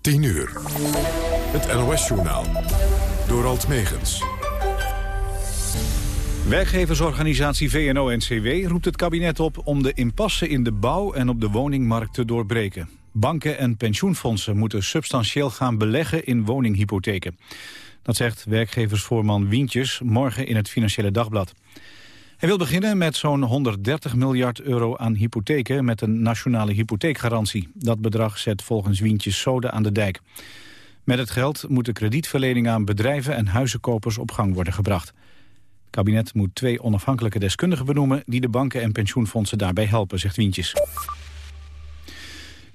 10 uur. Het NOS-journaal. Door Alt Megens. Werkgeversorganisatie VNO-NCW roept het kabinet op om de impasse in de bouw en op de woningmarkt te doorbreken. Banken en pensioenfondsen moeten substantieel gaan beleggen in woninghypotheken. Dat zegt werkgeversvoorman Wientjes morgen in het Financiële Dagblad. Hij wil beginnen met zo'n 130 miljard euro aan hypotheken met een nationale hypotheekgarantie. Dat bedrag zet volgens Wientjes zoden aan de dijk. Met het geld moet de kredietverlening aan bedrijven en huizenkopers op gang worden gebracht. Het kabinet moet twee onafhankelijke deskundigen benoemen die de banken en pensioenfondsen daarbij helpen, zegt Wientjes.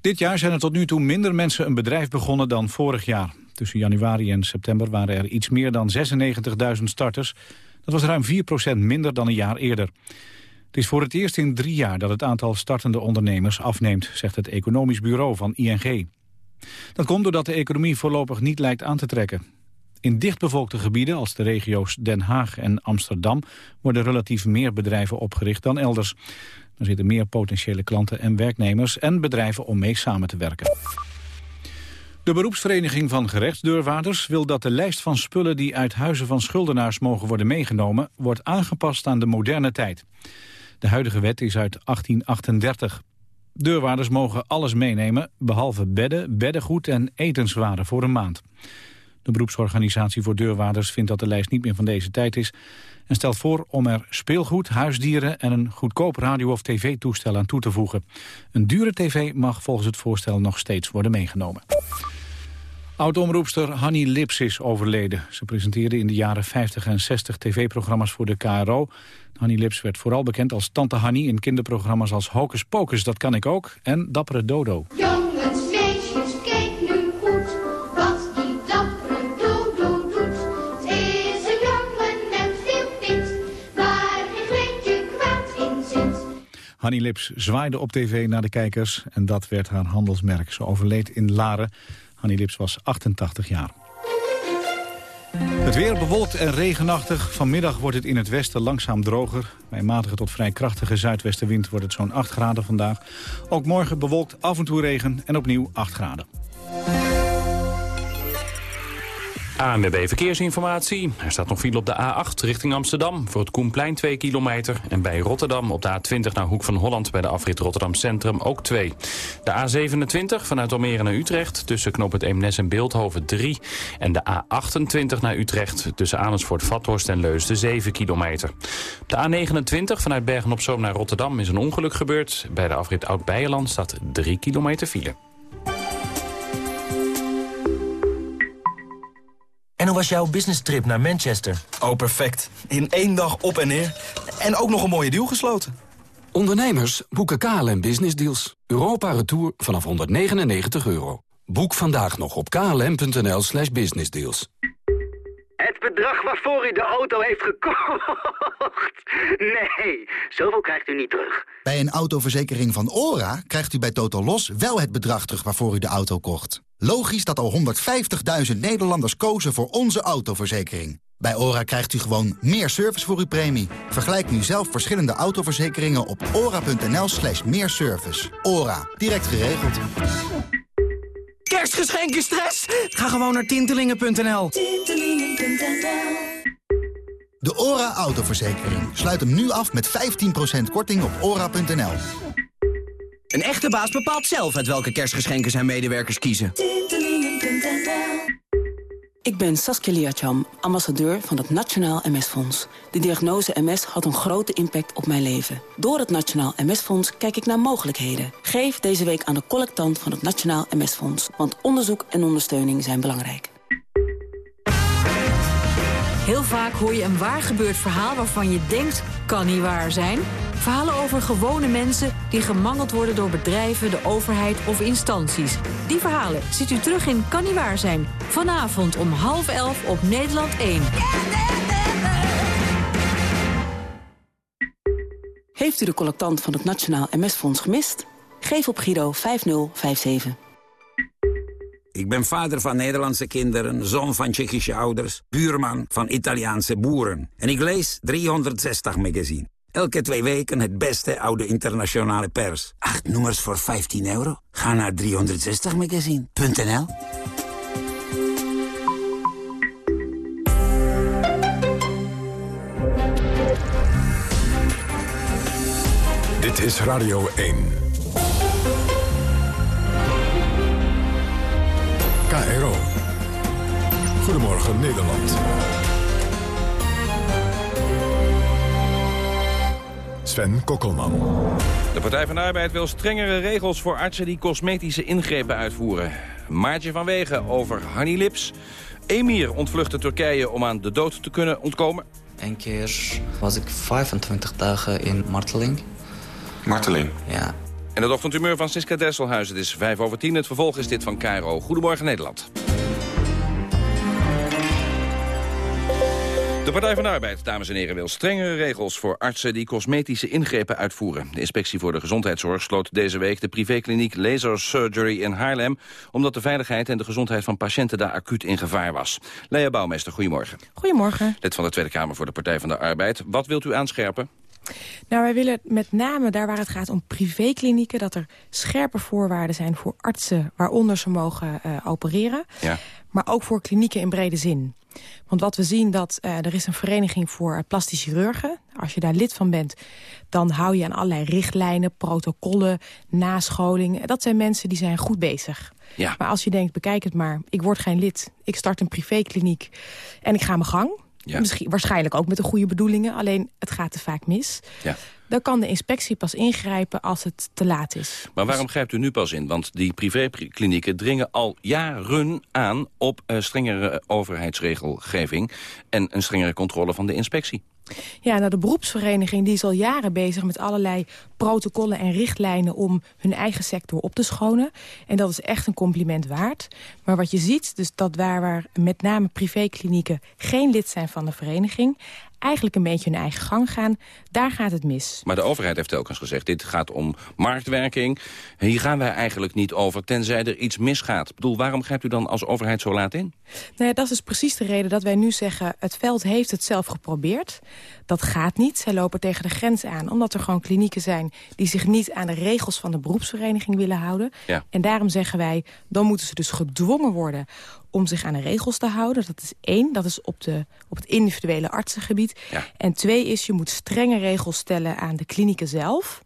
Dit jaar zijn er tot nu toe minder mensen een bedrijf begonnen dan vorig jaar. Tussen januari en september waren er iets meer dan 96.000 starters. Dat was ruim 4% minder dan een jaar eerder. Het is voor het eerst in drie jaar dat het aantal startende ondernemers afneemt, zegt het economisch bureau van ING. Dat komt doordat de economie voorlopig niet lijkt aan te trekken. In dichtbevolkte gebieden als de regio's Den Haag en Amsterdam worden relatief meer bedrijven opgericht dan elders. Er zitten meer potentiële klanten en werknemers en bedrijven om mee samen te werken. De beroepsvereniging van gerechtsdeurwaarders wil dat de lijst van spullen die uit huizen van schuldenaars mogen worden meegenomen, wordt aangepast aan de moderne tijd. De huidige wet is uit 1838. Deurwaarders mogen alles meenemen, behalve bedden, beddengoed en etenswaren voor een maand. De beroepsorganisatie voor deurwaarders vindt dat de lijst niet meer van deze tijd is... en stelt voor om er speelgoed, huisdieren en een goedkoop radio- of tv-toestel aan toe te voegen. Een dure tv mag volgens het voorstel nog steeds worden meegenomen. Oud-omroepster Hanny Lips is overleden. Ze presenteerde in de jaren 50 en 60 tv-programma's voor de KRO. Hanny Lips werd vooral bekend als Tante Hanny in kinderprogramma's als Hocus Pocus, Dat Kan Ik Ook en Dappere Dodo. Jongens, meisjes, kijk nu goed wat die dappere dodo doet. Het is een jongen met veel pit, waar geen greintje kwaad in zit. Hanny Lips zwaaide op tv naar de kijkers en dat werd haar handelsmerk. Ze overleed in Laren. Hanny Lips was 88 jaar. Het weer bewolkt en regenachtig. Vanmiddag wordt het in het westen langzaam droger. Bij matige tot vrij krachtige zuidwestenwind wordt het zo'n 8 graden vandaag. Ook morgen bewolkt af en toe regen en opnieuw 8 graden. ANWB Verkeersinformatie. Er staat nog file op de A8 richting Amsterdam voor het Koenplein 2 kilometer. En bij Rotterdam op de A20 naar Hoek van Holland bij de afrit Rotterdam Centrum ook 2. De A27 vanuit Almere naar Utrecht tussen Knop het Eemnes en Beeldhoven 3. En de A28 naar Utrecht tussen Amersfoort, Vathorst en Leusden 7 kilometer. De A29 vanuit Bergen-op-Zoom naar Rotterdam is een ongeluk gebeurd. Bij de afrit Oud-Beijerland staat 3 kilometer file. En hoe was jouw business trip naar Manchester? Oh, perfect. In één dag op en neer. En ook nog een mooie deal gesloten. Ondernemers boeken KLM Business Deals. Europa Retour vanaf 199 euro. Boek vandaag nog op klm.nl slash businessdeals. Het bedrag waarvoor u de auto heeft gekocht. Nee, zoveel krijgt u niet terug. Bij een autoverzekering van ORA krijgt u bij Total Los wel het bedrag terug waarvoor u de auto kocht. Logisch dat al 150.000 Nederlanders kozen voor onze autoverzekering. Bij ORA krijgt u gewoon meer service voor uw premie. Vergelijk nu zelf verschillende autoverzekeringen op ora.nl slash meer service. ORA, direct geregeld. Kerstgeschenken stress? Ga gewoon naar tintelingen.nl. De ORA autoverzekering. Sluit hem nu af met 15% korting op ora.nl. Een echte baas bepaalt zelf uit welke kerstgeschenken zijn medewerkers kiezen. Ik ben Saskia Liacham, ambassadeur van het Nationaal MS-fonds. De diagnose MS had een grote impact op mijn leven. Door het Nationaal MS-fonds kijk ik naar mogelijkheden. Geef deze week aan de collectant van het Nationaal MS-fonds. Want onderzoek en ondersteuning zijn belangrijk. Heel vaak hoor je een waar gebeurd verhaal waarvan je denkt, kan niet waar zijn. Verhalen over gewone mensen die gemangeld worden door bedrijven, de overheid of instanties. Die verhalen ziet u terug in Kan niet waar zijn. Vanavond om half elf op Nederland 1. Heeft u de collectant van het Nationaal MS-fonds gemist? Geef op Giro 5057. Ik ben vader van Nederlandse kinderen, zoon van Tsjechische ouders... buurman van Italiaanse boeren. En ik lees 360 magazine. Elke twee weken het beste oude internationale pers. Acht nummers voor 15 euro. Ga naar 360magazine.nl Dit is Radio 1. KRO. Goedemorgen Nederland. Sven Kokkelman. De Partij van de Arbeid wil strengere regels voor artsen die cosmetische ingrepen uitvoeren. Maartje van Wegen over Hanny Lips. Emir ontvluchtte Turkije om aan de dood te kunnen ontkomen. Eén keer was ik 25 dagen in marteling. Marteling. Ja. En het ochtendhumeur van Siska Desselhuis. Het is 5 over 10. Het vervolg is dit van Cairo. Goedemorgen Nederland. De Partij van de Arbeid, dames en heren, wil strengere regels voor artsen die cosmetische ingrepen uitvoeren. De Inspectie voor de Gezondheidszorg sloot deze week de privékliniek Laser Surgery in Haarlem, omdat de veiligheid en de gezondheid van patiënten daar acuut in gevaar was. Lea Bouwmeester, goedemorgen. Goedemorgen. Lid van de Tweede Kamer voor de Partij van de Arbeid. Wat wilt u aanscherpen? Nou, wij willen met name daar waar het gaat om privéklinieken... dat er scherpe voorwaarden zijn voor artsen waaronder ze mogen uh, opereren. Ja. Maar ook voor klinieken in brede zin. Want wat we zien, dat uh, er is een vereniging voor plastisch chirurgen. Als je daar lid van bent, dan hou je aan allerlei richtlijnen, protocollen, nascholing. Dat zijn mensen die zijn goed bezig. Ja. Maar als je denkt, bekijk het maar, ik word geen lid. Ik start een privékliniek en ik ga mijn gang. Ja. Misschien, waarschijnlijk ook met de goede bedoelingen, alleen het gaat te vaak mis. Ja. Dan kan de inspectie pas ingrijpen als het te laat is. Maar waarom grijpt u nu pas in? Want die privéklinieken dringen al jaren aan op uh, strengere overheidsregelgeving... en een strengere controle van de inspectie. Ja, nou de beroepsvereniging die is al jaren bezig met allerlei protocollen en richtlijnen om hun eigen sector op te schonen. En dat is echt een compliment waard. Maar wat je ziet, dus dat waar, waar met name privéklinieken geen lid zijn van de vereniging eigenlijk een beetje hun eigen gang gaan, daar gaat het mis. Maar de overheid heeft telkens gezegd, dit gaat om marktwerking. Hier gaan wij eigenlijk niet over, tenzij er iets misgaat. Ik bedoel, waarom grijpt u dan als overheid zo laat in? Nou ja, dat is precies de reden dat wij nu zeggen... het veld heeft het zelf geprobeerd. Dat gaat niet. Zij lopen tegen de grens aan. Omdat er gewoon klinieken zijn die zich niet aan de regels van de beroepsvereniging willen houden. Ja. En daarom zeggen wij, dan moeten ze dus gedwongen worden om zich aan de regels te houden. Dat is één, dat is op, de, op het individuele artsengebied. Ja. En twee is, je moet strenge regels stellen aan de klinieken zelf.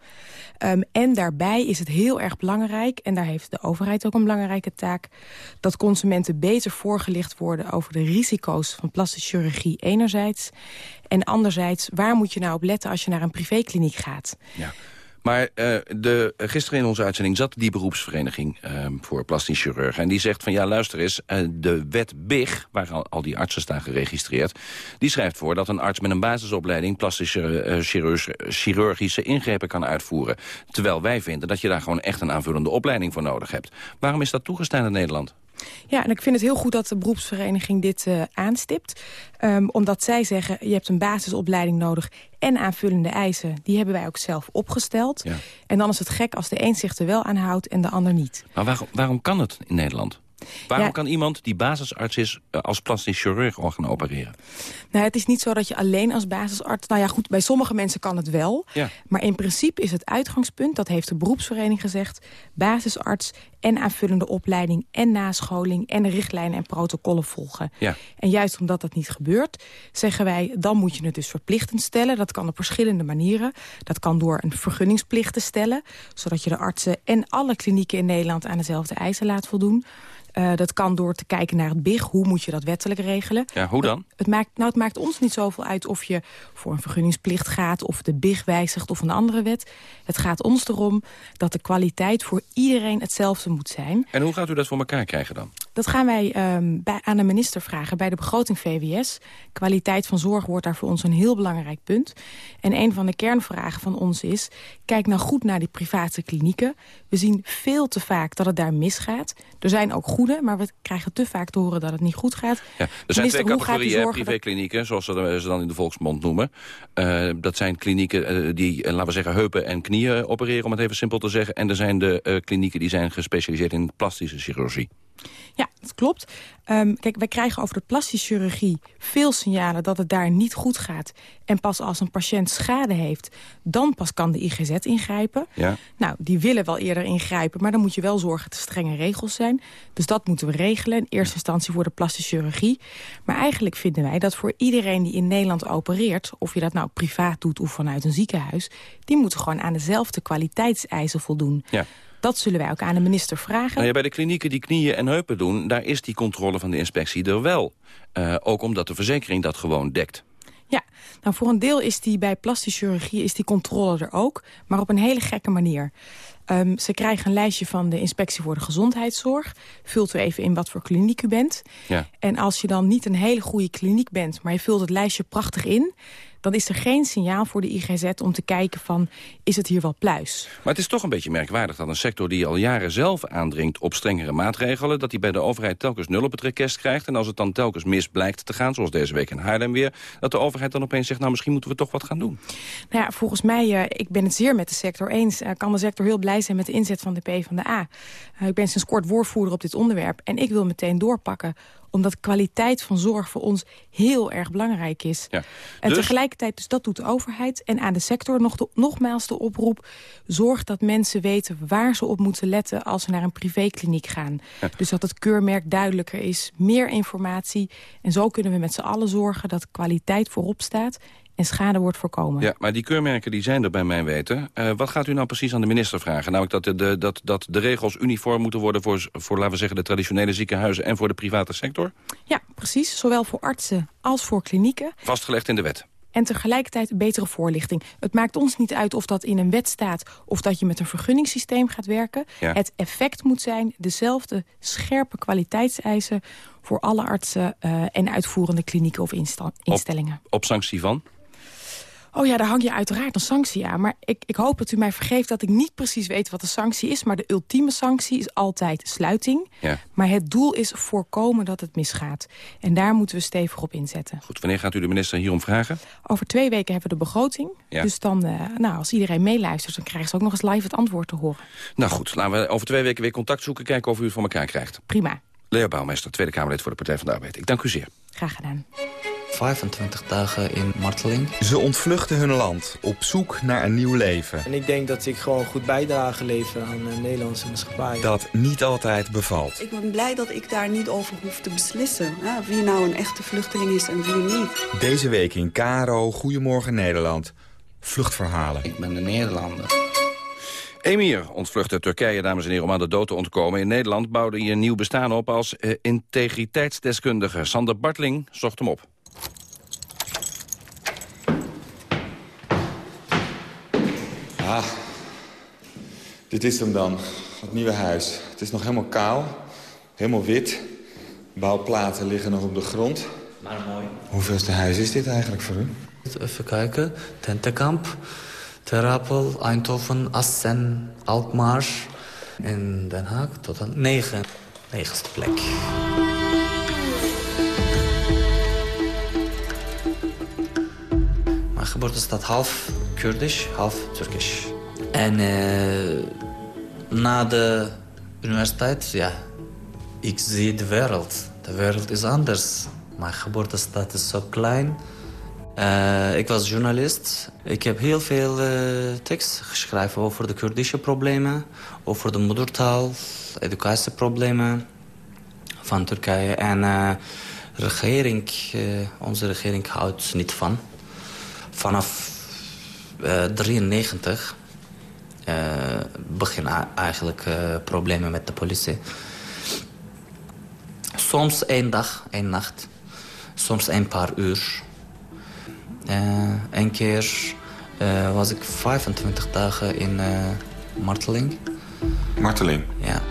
Um, en daarbij is het heel erg belangrijk, en daar heeft de overheid ook een belangrijke taak... dat consumenten beter voorgelicht worden over de risico's van plastische chirurgie enerzijds... en anderzijds, waar moet je nou op letten als je naar een privékliniek gaat? Ja. Maar uh, de, gisteren in onze uitzending zat die beroepsvereniging uh, voor plastisch chirurgen. En die zegt van ja, luister eens, de wet BIG, waar al, al, die artsen staan geregistreerd... die schrijft voor dat een arts met een basisopleiding... plastische chirurgische ingrepen kan uitvoeren. Terwijl wij vinden dat je daar gewoon echt een aanvullende opleiding voor nodig hebt. Waarom is dat toegestaan in Nederland? Ja, en ik vind het heel goed dat de beroepsvereniging dit uh, aanstipt. Um, omdat zij zeggen, je hebt een basisopleiding nodig en aanvullende eisen. Die hebben wij ook zelf opgesteld. Ja. En dan is het gek als de een zich er wel aan houdt en de ander niet. Maar waarom, waarom kan het in Nederland? Waarom Ja. kan iemand die basisarts is uh, als plastisch chirurg gaan opereren? Nou, het is niet zo dat je alleen als basisarts... Nou ja, goed, bij sommige mensen kan het wel. Ja. Maar in principe is het uitgangspunt, dat heeft de beroepsvereniging gezegd... basisarts en aanvullende opleiding en nascholing... en richtlijnen en protocollen volgen. Ja. En juist omdat dat niet gebeurt, zeggen wij... dan moet je het dus verplichtend stellen. Dat kan op verschillende manieren. Dat kan door een vergunningsplicht te stellen... zodat je de artsen en alle klinieken in Nederland... aan dezelfde eisen laat voldoen. Uh, dat kan door te kijken naar het BIG. Hoe moet je dat wettelijk regelen? Ja, hoe dan? Het maakt, nou, het maakt ons niet zoveel uit of je voor een vergunningsplicht gaat... of de BIG wijzigt of een andere wet. Het gaat ons erom dat de kwaliteit voor iedereen hetzelfde moet zijn. En hoe gaat u dat voor elkaar krijgen dan? Dat gaan wij um, bij, aan de minister vragen bij de begroting VWS. Kwaliteit van zorg wordt daar voor ons een heel belangrijk punt. En een van de kernvragen van ons is... kijk nou goed naar die private klinieken. We zien veel te vaak dat het daar misgaat. Er zijn ook goede, maar we krijgen te vaak te horen dat het niet goed gaat. Ja, er zijn Minister, twee categorieën dat- privéklinieken, zoals ze ze dan in de volksmond noemen. Uh, dat zijn klinieken uh, die, uh, laten we zeggen, heupen en knieën opereren, om het even simpel te zeggen. En er zijn de klinieken die zijn gespecialiseerd in plastische chirurgie. Ja, dat klopt. Ehm, kijk, wij krijgen over de plastische chirurgie veel signalen dat het daar niet goed gaat. En pas als een patiënt schade heeft, dan pas kan de IGZ ingrijpen. Ja. Nou, die willen wel eerder ingrijpen, maar dan moet je wel zorgen dat er strenge regels zijn. Dus dat moeten we regelen. In eerste instantie voor de plastische chirurgie. Maar eigenlijk vinden wij dat voor iedereen die in Nederland opereert... of je dat nou privaat doet of vanuit een ziekenhuis... die moeten gewoon aan dezelfde kwaliteitseisen voldoen. Ja. Dat zullen wij ook aan de minister vragen. Nou ja, bij de klinieken die knieën en heupen doen... daar is die controle van de inspectie er wel. Eh, ook omdat de verzekering dat gewoon dekt. Ja, nou voor een deel is die bij plastische chirurgie is die controle er ook, maar op een hele gekke manier. Ehm, ze krijgen een lijstje van de inspectie voor de gezondheidszorg. Vult u even in wat voor kliniek u bent. Ja. En als je dan niet een hele goede kliniek bent, maar je vult het lijstje prachtig in dan is er geen signaal voor de IGZ om te kijken van... is het hier wel pluis? Maar het is toch een beetje merkwaardig dat een sector die al jaren zelf aandringt op strengere maatregelen... dat die bij de overheid telkens nul op het rekest krijgt... en als het dan telkens mis blijkt te gaan, zoals deze week in Haarlem weer... dat de overheid dan opeens zegt, nou misschien moeten we toch wat gaan doen. Nou ja, volgens mij, uh, ik ben het zeer met de sector eens... Uh, kan de sector heel blij zijn met de inzet van de PvdA. Uh, ik ben sinds kort woordvoerder op dit onderwerp... en ik wil meteen doorpakken omdat kwaliteit van zorg voor ons heel erg belangrijk is. Ja. En Dus- tegelijkertijd, dus dat doet de overheid. En aan de sector nog de, nogmaals de oproep... zorg dat mensen weten waar ze op moeten letten... als ze naar een privékliniek gaan. Dus dat het keurmerk duidelijker is, meer informatie. En zo kunnen we met z'n allen zorgen dat kwaliteit voorop staat... en schade wordt voorkomen. Ja, maar die keurmerken die zijn er bij mijn weten. Eh, wat gaat u nou precies aan de minister vragen? Namelijk dat de, de, dat, dat de regels uniform moeten worden... Voor, voor, laten we zeggen, de traditionele ziekenhuizen... en voor de private sector? Ja, precies. Zowel voor artsen als voor klinieken. Vastgelegd in de wet. En tegelijkertijd betere voorlichting. Het maakt ons niet uit of dat in een wet staat... of dat je met een vergunningssysteem gaat werken. Ja. Het effect moet zijn dezelfde scherpe kwaliteitseisen... voor alle artsen eh, en uitvoerende klinieken of instellingen. Op sanctie van? Oh ja, daar hang je uiteraard een sanctie aan. Maar ik, ik hoop dat u mij vergeeft dat ik niet precies weet wat de sanctie is. Maar de ultieme sanctie is altijd sluiting. Ja. Maar het doel is voorkomen dat het misgaat. En daar moeten we stevig op inzetten. Goed, wanneer gaat u de minister hierom vragen? Over twee weken hebben we de begroting. Ja. Dus dan, eh, nou, als iedereen meeluistert... dan krijgen ze ook nog eens live het antwoord te horen. Nou goed, laten we over twee weken weer contact zoeken... kijken of u het voor elkaar krijgt. Prima. Leo Bouwmeester, Tweede Kamerlid voor de Partij van de Arbeid. Ik dank u zeer. Graag gedaan. 25 dagen in marteling. Ze ontvluchten hun land op zoek naar een nieuw leven. En ik denk dat ik gewoon goed bijdrage leveren aan de Nederlandse maatschappij. Dat niet altijd bevalt. Ik ben blij dat ik daar niet over hoef te beslissen. Hè, wie nou een echte vluchteling is en wie niet. Deze week in Karo, Goedemorgen Nederland. Vluchtverhalen. Ik ben een Nederlander. Emir ontvluchtte Turkije, dames en heren, om aan de dood te ontkomen. In Nederland bouwde hij een nieuw bestaan op als eh, integriteitsdeskundige. Sander Bartling zocht hem op. Ah, dit is hem dan. Het nieuwe huis. Het is nog helemaal kaal. Helemaal wit. Bouwplaten liggen nog op de grond. Maar mooi. Hoeveelste huis is dit eigenlijk voor u? Even kijken. Tentekamp, Terapel, Eindhoven, Assen, Alkmaar. In Den Haag tot aan negen. Negenste plek. Mijn geboortestad half Kurdisch, half Turkisch. En eh, na de universiteit, ja, ik zie de wereld. De wereld is anders. Mijn geboortestad is zo klein. Eh, ik was journalist. Ik heb heel veel eh, tekst geschreven over de Koerdische problemen, over de moedertaal, educatieproblemen van Turkije. En eh, regering, onze regering houdt niet van. Vanaf 1993 uh, beginnen eigenlijk eh, problemen met de politie. Soms één dag, één nacht. Soms een paar uur. Eén keer eh, was ik 25 dagen in eh, marteling. Marteling? Ja.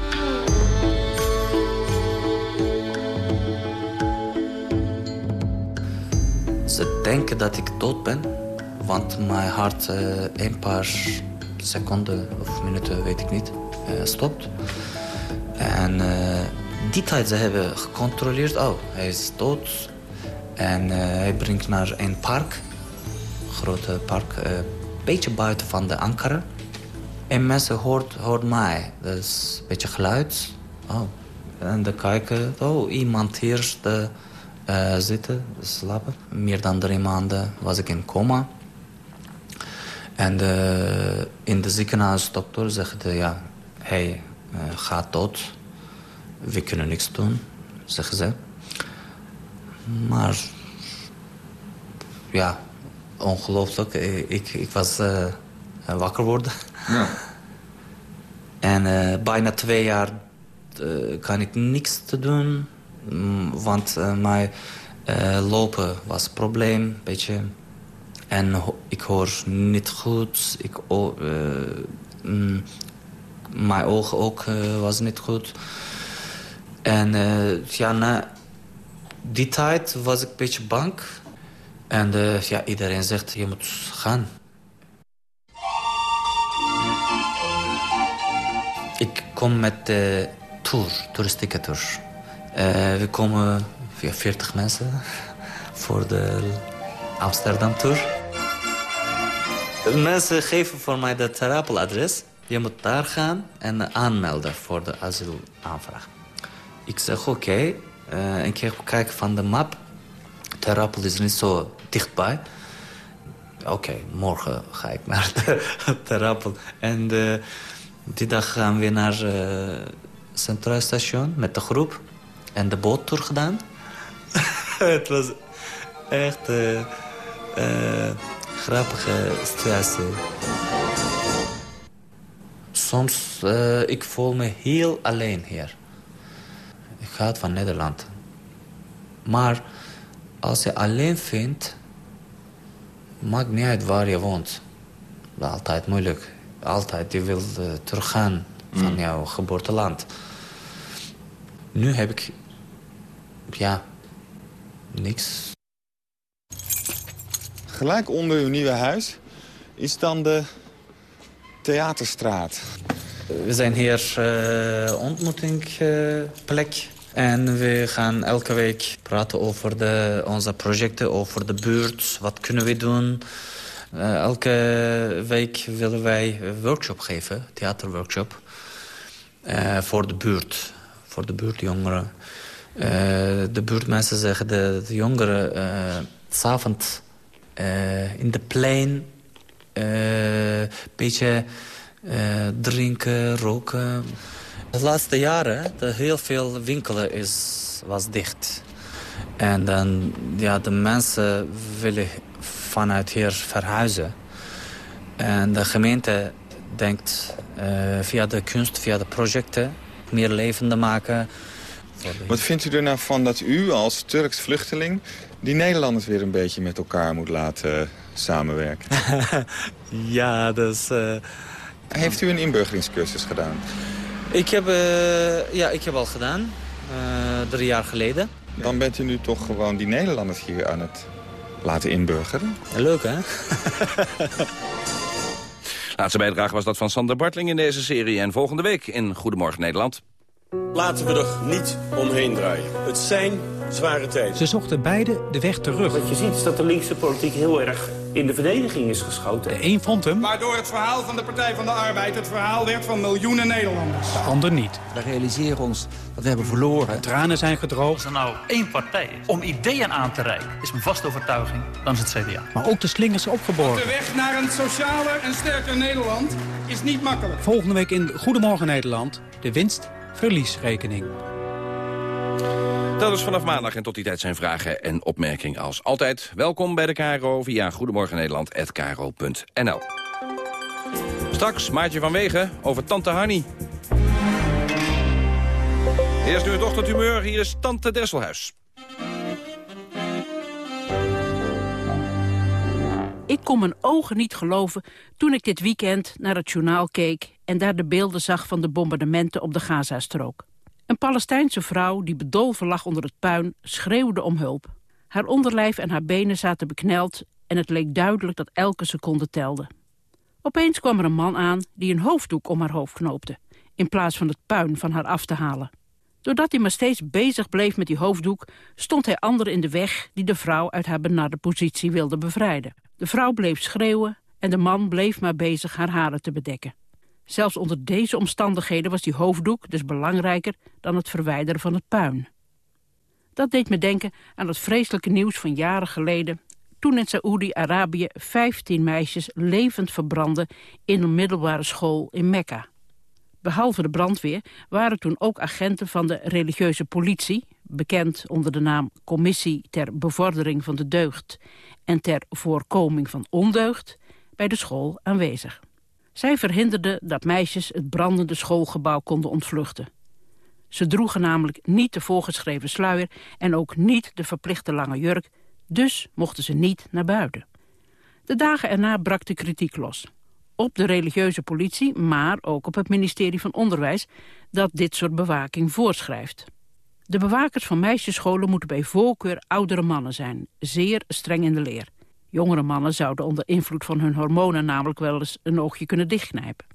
Ze denken dat ik dood ben, want mijn hart eh, een paar seconden of minuten, weet ik niet, eh, stopt. En eh, die tijd ze hebben gecontroleerd, oh, hij is dood. En hij brengt naar een park, grote park, een beetje buiten van de Ankara. En mensen hoort, hoort mij, is een beetje geluid. Oh, En dan kijken, oh, iemand hier te, zitten, slapen. Meer dan drie maanden was ik in coma. En de, in de ziekenhuisdokter zegt, ja, hij uh, gaat dood. We kunnen niks doen, zeggen ze. Maar ja, ongelooflijk. Ik, ik was uh, wakker worden. Ja. En uh, bijna twee jaar kan ik niks te doen. Mm, want mijn lopen was een probleem, beetje. En ik hoor niet goed. Ik, mm, mijn ogen ook was niet goed. En ja, na die tijd was ik een beetje bang. En ja, iedereen zegt, je moet gaan. Ik kom met de tour, toeristieke tour. We komen via 40 mensen voor de Amsterdam tour. De mensen geven voor mij het therapeutadres. Je moet daar gaan en aanmelden voor de asielaanvraag. Ik zeg oké, okay. uh, keer kijken van de map. Terapel is niet zo dichtbij. Oké, morgen ga ik naar Terapel. En uh, die dag gaan we naar het uh, Centraal Station met de groep. En de boottour gedaan. het was echt uh, grappige situatie. Soms uh, ik voel me heel alleen hier. Ik ga van Nederland. Maar als je alleen vindt, maakt niet uit waar je woont. Altijd moeilijk. Altijd, je wil uh, teruggaan van mm. jouw geboorteland. Nu heb ik, ja, niks. Gelijk onder uw nieuwe huis is dan de Theaterstraat. We zijn hier uh, ontmoetingplek. En we gaan elke week praten over de, onze projecten, over de buurt. Wat kunnen we doen? Uh, elke week willen wij een workshop geven, theaterworkshop. Uh, voor de buurt, voor de buurtjongeren. De buurtmensen zeggen de, de jongeren... Uh, s'avonds in de plein... een beetje drinken, roken... De laatste jaren, de heel veel winkelen is, was dicht. En dan, ja, de mensen willen vanuit hier verhuizen. En de gemeente denkt uh, via de kunst, via de projecten... meer levende maken. Wat vindt u er nou van dat u als Turks vluchteling... die Nederlanders weer een beetje met elkaar moet laten samenwerken? ja, dus... Uh... Heeft u een inburgeringscursus gedaan? Ik heb, uh, ja, ik heb al gedaan, uh, drie jaar geleden. Dan bent u nu toch gewoon die Nederlanders hier aan het laten inburgeren? leuk, hè? Laatste bijdrage was dat van Sander Bartling in deze serie. En volgende week in Goedemorgen Nederland. Laten we er niet omheen draaien. Het zijn zware tijden. Ze zochten beide de weg terug. Wat je ziet is dat de linkse politiek heel erg in de verdediging is geschoten. De een vond hem. Waardoor het verhaal van de Partij van de Arbeid het verhaal werd van miljoenen Nederlanders. De ander niet. We realiseren ons dat we hebben verloren. tranen zijn gedroogd. Als er nou één partij is om ideeën aan te reiken, is mijn vaste overtuiging, dan is het CDA. Maar ook de slingers opgeborgen. de weg naar een socialer en sterker Nederland is niet makkelijk. Volgende week in Goedemorgen Nederland, de winst verliesrekening. Dat is vanaf maandag en tot die tijd zijn vragen en opmerkingen als altijd. Welkom bij de KRO via goedemorgennederland.nl. Straks Maartje van Wegen over Tante Hanny. Eerst nu het ochtendhumeur, hier is Tante Desselhuis. Ik kon mijn ogen niet geloven toen ik dit weekend naar het journaal keek... en daar de beelden zag van de bombardementen op de Gazastrook. Een Palestijnse vrouw die bedolven lag onder het puin schreeuwde om hulp. Haar onderlijf en haar benen zaten bekneld en het leek duidelijk dat elke seconde telde. Opeens kwam er een man aan die een hoofddoek om haar hoofd knoopte... in plaats van het puin van haar af te halen. Doordat hij maar steeds bezig bleef met die hoofddoek... stond hij anderen in de weg die de vrouw uit haar benarde positie wilde bevrijden. De vrouw bleef schreeuwen en de man bleef maar bezig haar haren te bedekken. Zelfs onder deze omstandigheden was die hoofddoek dus belangrijker dan het verwijderen van het puin. Dat deed me denken aan het vreselijke nieuws van jaren geleden... toen in Saoedi-Arabië 15 meisjes levend verbrandden in een middelbare school in Mekka. Behalve de brandweer waren toen ook agenten van de religieuze politie... bekend onder de naam Commissie ter Bevordering van de Deugd... en ter Voorkoming van Ondeugd, bij de school aanwezig. Zij verhinderden dat meisjes het brandende schoolgebouw konden ontvluchten. Ze droegen namelijk niet de voorgeschreven sluier en ook niet de verplichte lange jurk, dus mochten ze niet naar buiten. De dagen erna brak de kritiek los. Op de religieuze politie, maar ook op het ministerie van Onderwijs... dat dit soort bewaking voorschrijft. De bewakers van meisjesscholen moeten bij voorkeur oudere mannen zijn. Zeer streng in de leer. Jongere mannen zouden onder invloed van hun hormonen namelijk wel eens een oogje kunnen dichtknijpen.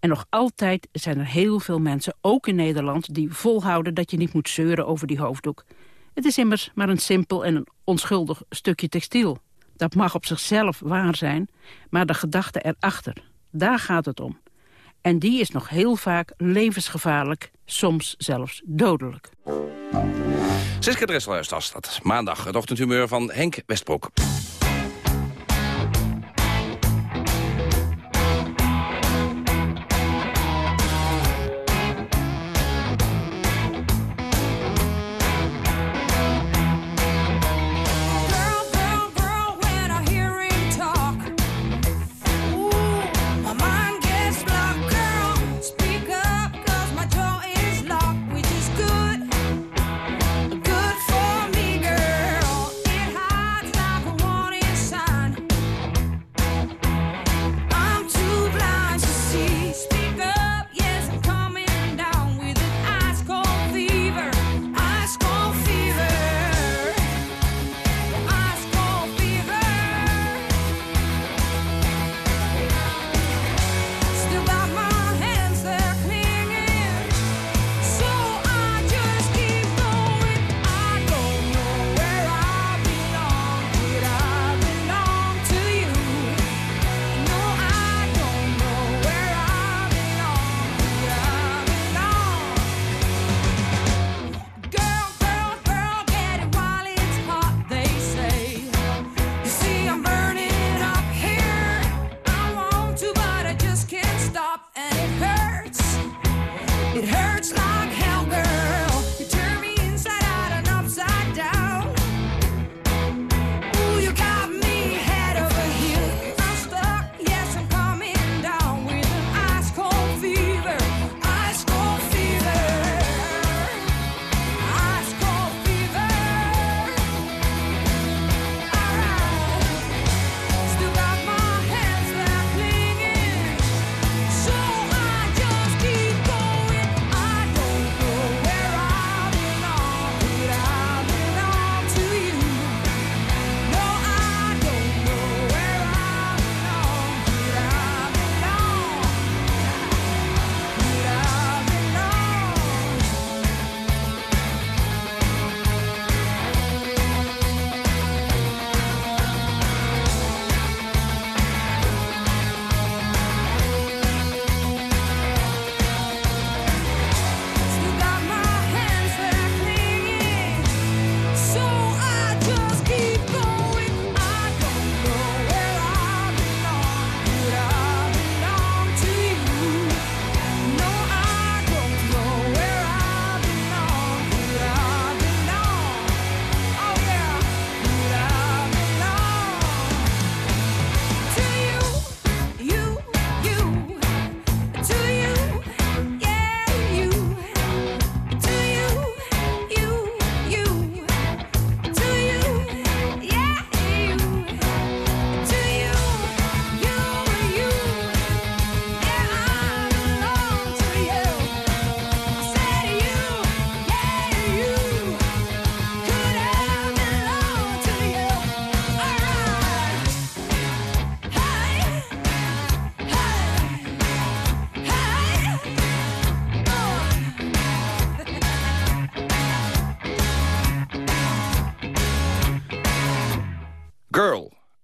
En nog altijd zijn er heel veel mensen, ook in Nederland... die volhouden dat je niet moet zeuren over die hoofddoek. Het is immers maar een simpel en een onschuldig stukje textiel. Dat mag op zichzelf waar zijn, maar de gedachte erachter, daar gaat het om. En die is nog heel vaak levensgevaarlijk, soms zelfs dodelijk. Siska Dressel was dat. Maandag, het ochtendhumeur van Henk Westbroek.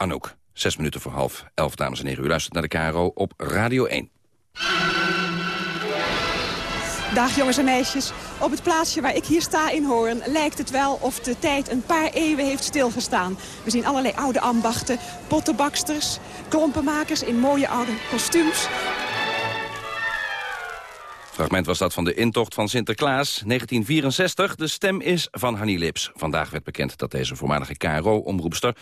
Anouk. Zes minuten voor half elf, dames en heren. U luistert naar de KRO op Radio 1. Dag jongens en meisjes. Op het plaatsje waar ik hier sta in Hoorn lijkt het wel of de tijd een paar eeuwen heeft stilgestaan. We zien allerlei oude ambachten, pottenbaksters, klompenmakers in mooie oude kostuums. Fragment was dat van de intocht van Sinterklaas, 1964. De stem is van Hanny Lips. Vandaag werd bekend dat deze voormalige KRO-omroepster...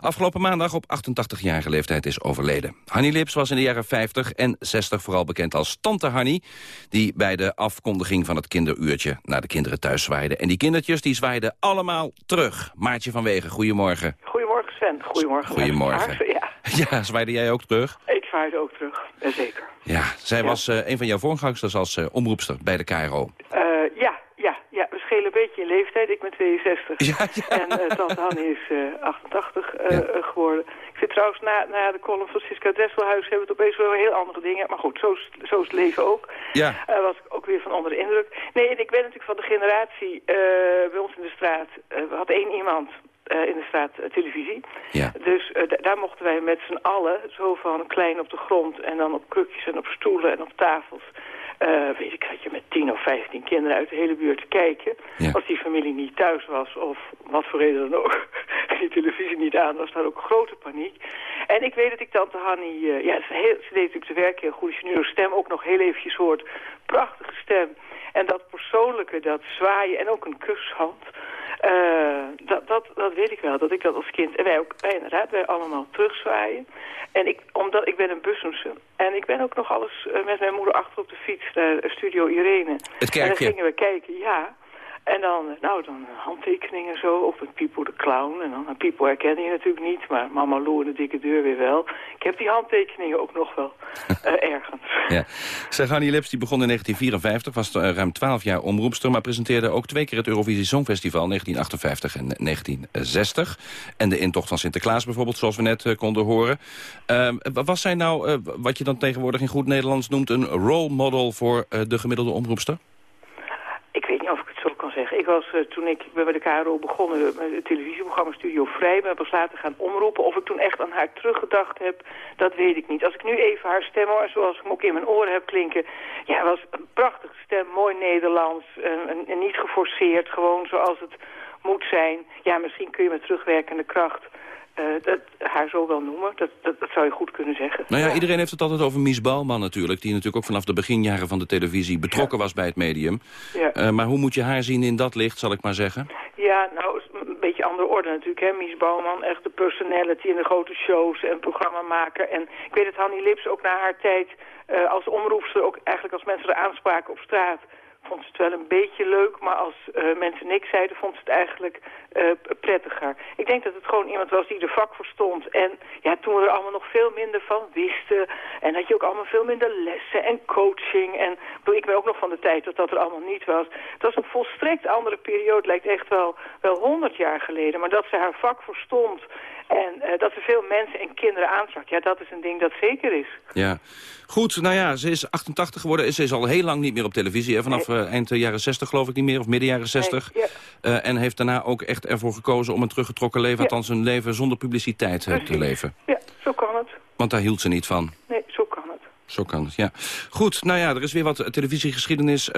afgelopen maandag op 88-jarige leeftijd is overleden. Hanny Lips was in de jaren 50 en 60 vooral bekend als Tante Hanny... die bij de afkondiging van het kinderuurtje naar de kinderen thuis zwaaide. En die kindertjes die zwaaiden allemaal terug. Maartje van Wegen, goedemorgen. Goedemorgen Sven, goedemorgen. Goedemorgen. Ja. Ja, zwaaide jij ook terug? Ik zwaaide ook terug, zeker. Ja, zij was uh, een van jouw voorgangsters als uh, omroepster bij de KRO. Uh, ja, ja, ja, we schelen een beetje in leeftijd. Ik ben 62 ja, ja. en Tante Hanne is 88 geworden. Ik vind trouwens, na, na de column van Siska Dresselhuis hebben we het opeens wel heel andere dingen. Maar goed, zo is, zo is het leven ook. Ja. was ik ook weer van onder de indruk. Nee, en ik ben natuurlijk van de generatie bij ons in de straat. we hadden één iemand, uh, in de straat uh, televisie. Ja. Dus uh, daar mochten wij met z'n allen, zo van klein op de grond... en dan op krukjes en op stoelen en op tafels... weet ik, had je met tien of vijftien kinderen uit de hele buurt kijken. Ja. Als die familie niet thuis was, of wat voor reden dan ook... die televisie niet aan, was daar ook grote paniek. En ik weet dat ik tante Hanny... ja, ze, heel, ze deed natuurlijk te werk heel goed. Nu haar stem ook nog heel eventjes hoort. Prachtige stem. En dat persoonlijke, dat zwaaien en ook een kushand... Uh, dat, dat, dat weet ik wel, dat ik dat als kind... En wij ook, wij inderdaad, wij allemaal terugzwaaien. En ik, omdat ik ben een Bussumse. En ik ben ook nog alles uh, met mijn moeder achter op de fiets naar Studio Irene. Het kerkje. En dan gingen we kijken, ja... En dan, nou, dan handtekeningen zo op een Pipo de Clown. En dan, een Pipo herkende je natuurlijk niet, maar Mama Lou en de dikke deur weer wel. Ik heb die handtekeningen ook nog wel uh, ergens. Ja. Zeg, Lips die begon in 1954, was uh, ruim 12 jaar omroepster... maar presenteerde ook twee keer het Eurovisie Songfestival, 1958 en 1960. En de intocht van Sinterklaas bijvoorbeeld, zoals we net uh, konden horen. was zij nou, wat je dan tegenwoordig in goed Nederlands noemt... een role model voor de gemiddelde omroepster? Ik weet niet of ik het zo kan zeggen. Ik was uh, toen ik bij de KRO begonnen met het televisieprogramma Studio Vrij... ben pas later gaan omroepen. Of ik toen echt aan haar teruggedacht heb, dat weet ik niet. Als ik nu even haar stem hoor, zoals ik hem ook in mijn oren heb klinken... Ja, was een prachtige stem, mooi Nederlands. En, en niet geforceerd, gewoon zoals het moet zijn. Ja, misschien kun je met terugwerkende kracht... Uh, dat, haar zo wel noemen, dat, dat, dat, zou je goed kunnen zeggen. Nou ja, iedereen heeft het altijd over Mies Bouwman natuurlijk... die natuurlijk ook vanaf de beginjaren van de televisie betrokken was bij het medium. Ja. Uh, maar hoe moet je haar zien in dat licht, zal ik maar zeggen? Ja, nou, een beetje andere orde natuurlijk. Hè? Mies Bouwman, echt de personality in de grote shows en programmamaker. En ik weet dat Hanny Lips ook na haar tijd uh, als omroepster... ook eigenlijk als mensen er aanspraken op straat vond ze het wel een beetje leuk, maar als uh, mensen niks zeiden, vond ze het eigenlijk uh, prettiger. Ik denk dat het gewoon iemand was die de vak verstond. En ja, toen we er allemaal nog veel minder van wisten, en had je ook allemaal veel minder lessen en coaching. En ik ben ook nog van de tijd dat dat er allemaal niet was. Het was een volstrekt andere periode, lijkt echt wel wel honderd jaar geleden. Maar dat ze haar vak verstond en uh, dat ze veel mensen en kinderen aansprak, ja, dat is een ding dat zeker is. Ja. Goed, nou ja, ze is 88 geworden. Ze is al heel lang niet meer op televisie. Hè? Vanaf uh, eind jaren 60 geloof ik niet meer, of midden jaren 60. Nee, ja. uh, en heeft daarna ook echt ervoor gekozen om een teruggetrokken leven... Ja. althans een leven zonder publiciteit uh, te leven. Ja, zo kan het. Want daar hield ze niet van. Nee, zo kan het. Zo kan het, ja. Goed, nou ja, er is weer wat televisiegeschiedenis,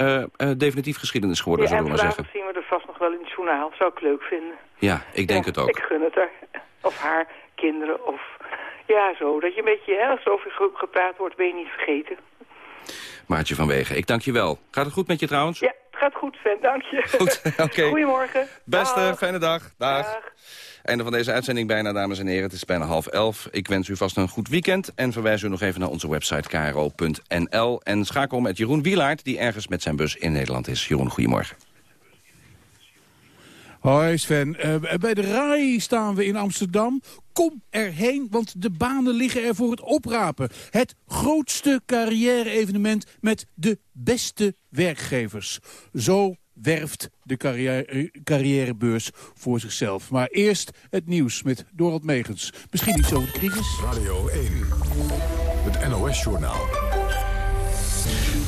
definitief geschiedenis geworden, ja, zullen we maar zeggen. zien we er vast nog wel in het journaal. Zou ik leuk vinden. Ja, ik denk het ook. Ik gun het er. Of haar kinderen, of... Ja, zo. Dat je een beetje, hè, als er over gepraat wordt, ben je niet vergeten. Maartje van Wegen, ik dank je wel. Gaat het goed met je trouwens? Ja, het gaat goed, Sven, dank je. Goed, oké. Okay. Goedemorgen. Beste, dag. fijne dag. Dag. dag. Einde van deze uitzending bijna, dames en heren. Het is bijna half elf. Ik wens u vast een goed weekend. En verwijs u nog even naar onze website kro.nl. En schakel met Jeroen Wielaert, die ergens met zijn bus in Nederland is. Jeroen, goedemorgen. Hoi Sven, uh, bij de RAI staan we in Amsterdam. Kom erheen, want de banen liggen er voor het oprapen. Het grootste carrière-evenement met de beste werkgevers. Zo werft de carrière, carrièrebeurs voor zichzelf. Maar eerst het nieuws met Dorald Megens. Misschien iets over de crisis? Radio 1, het NOS-journaal.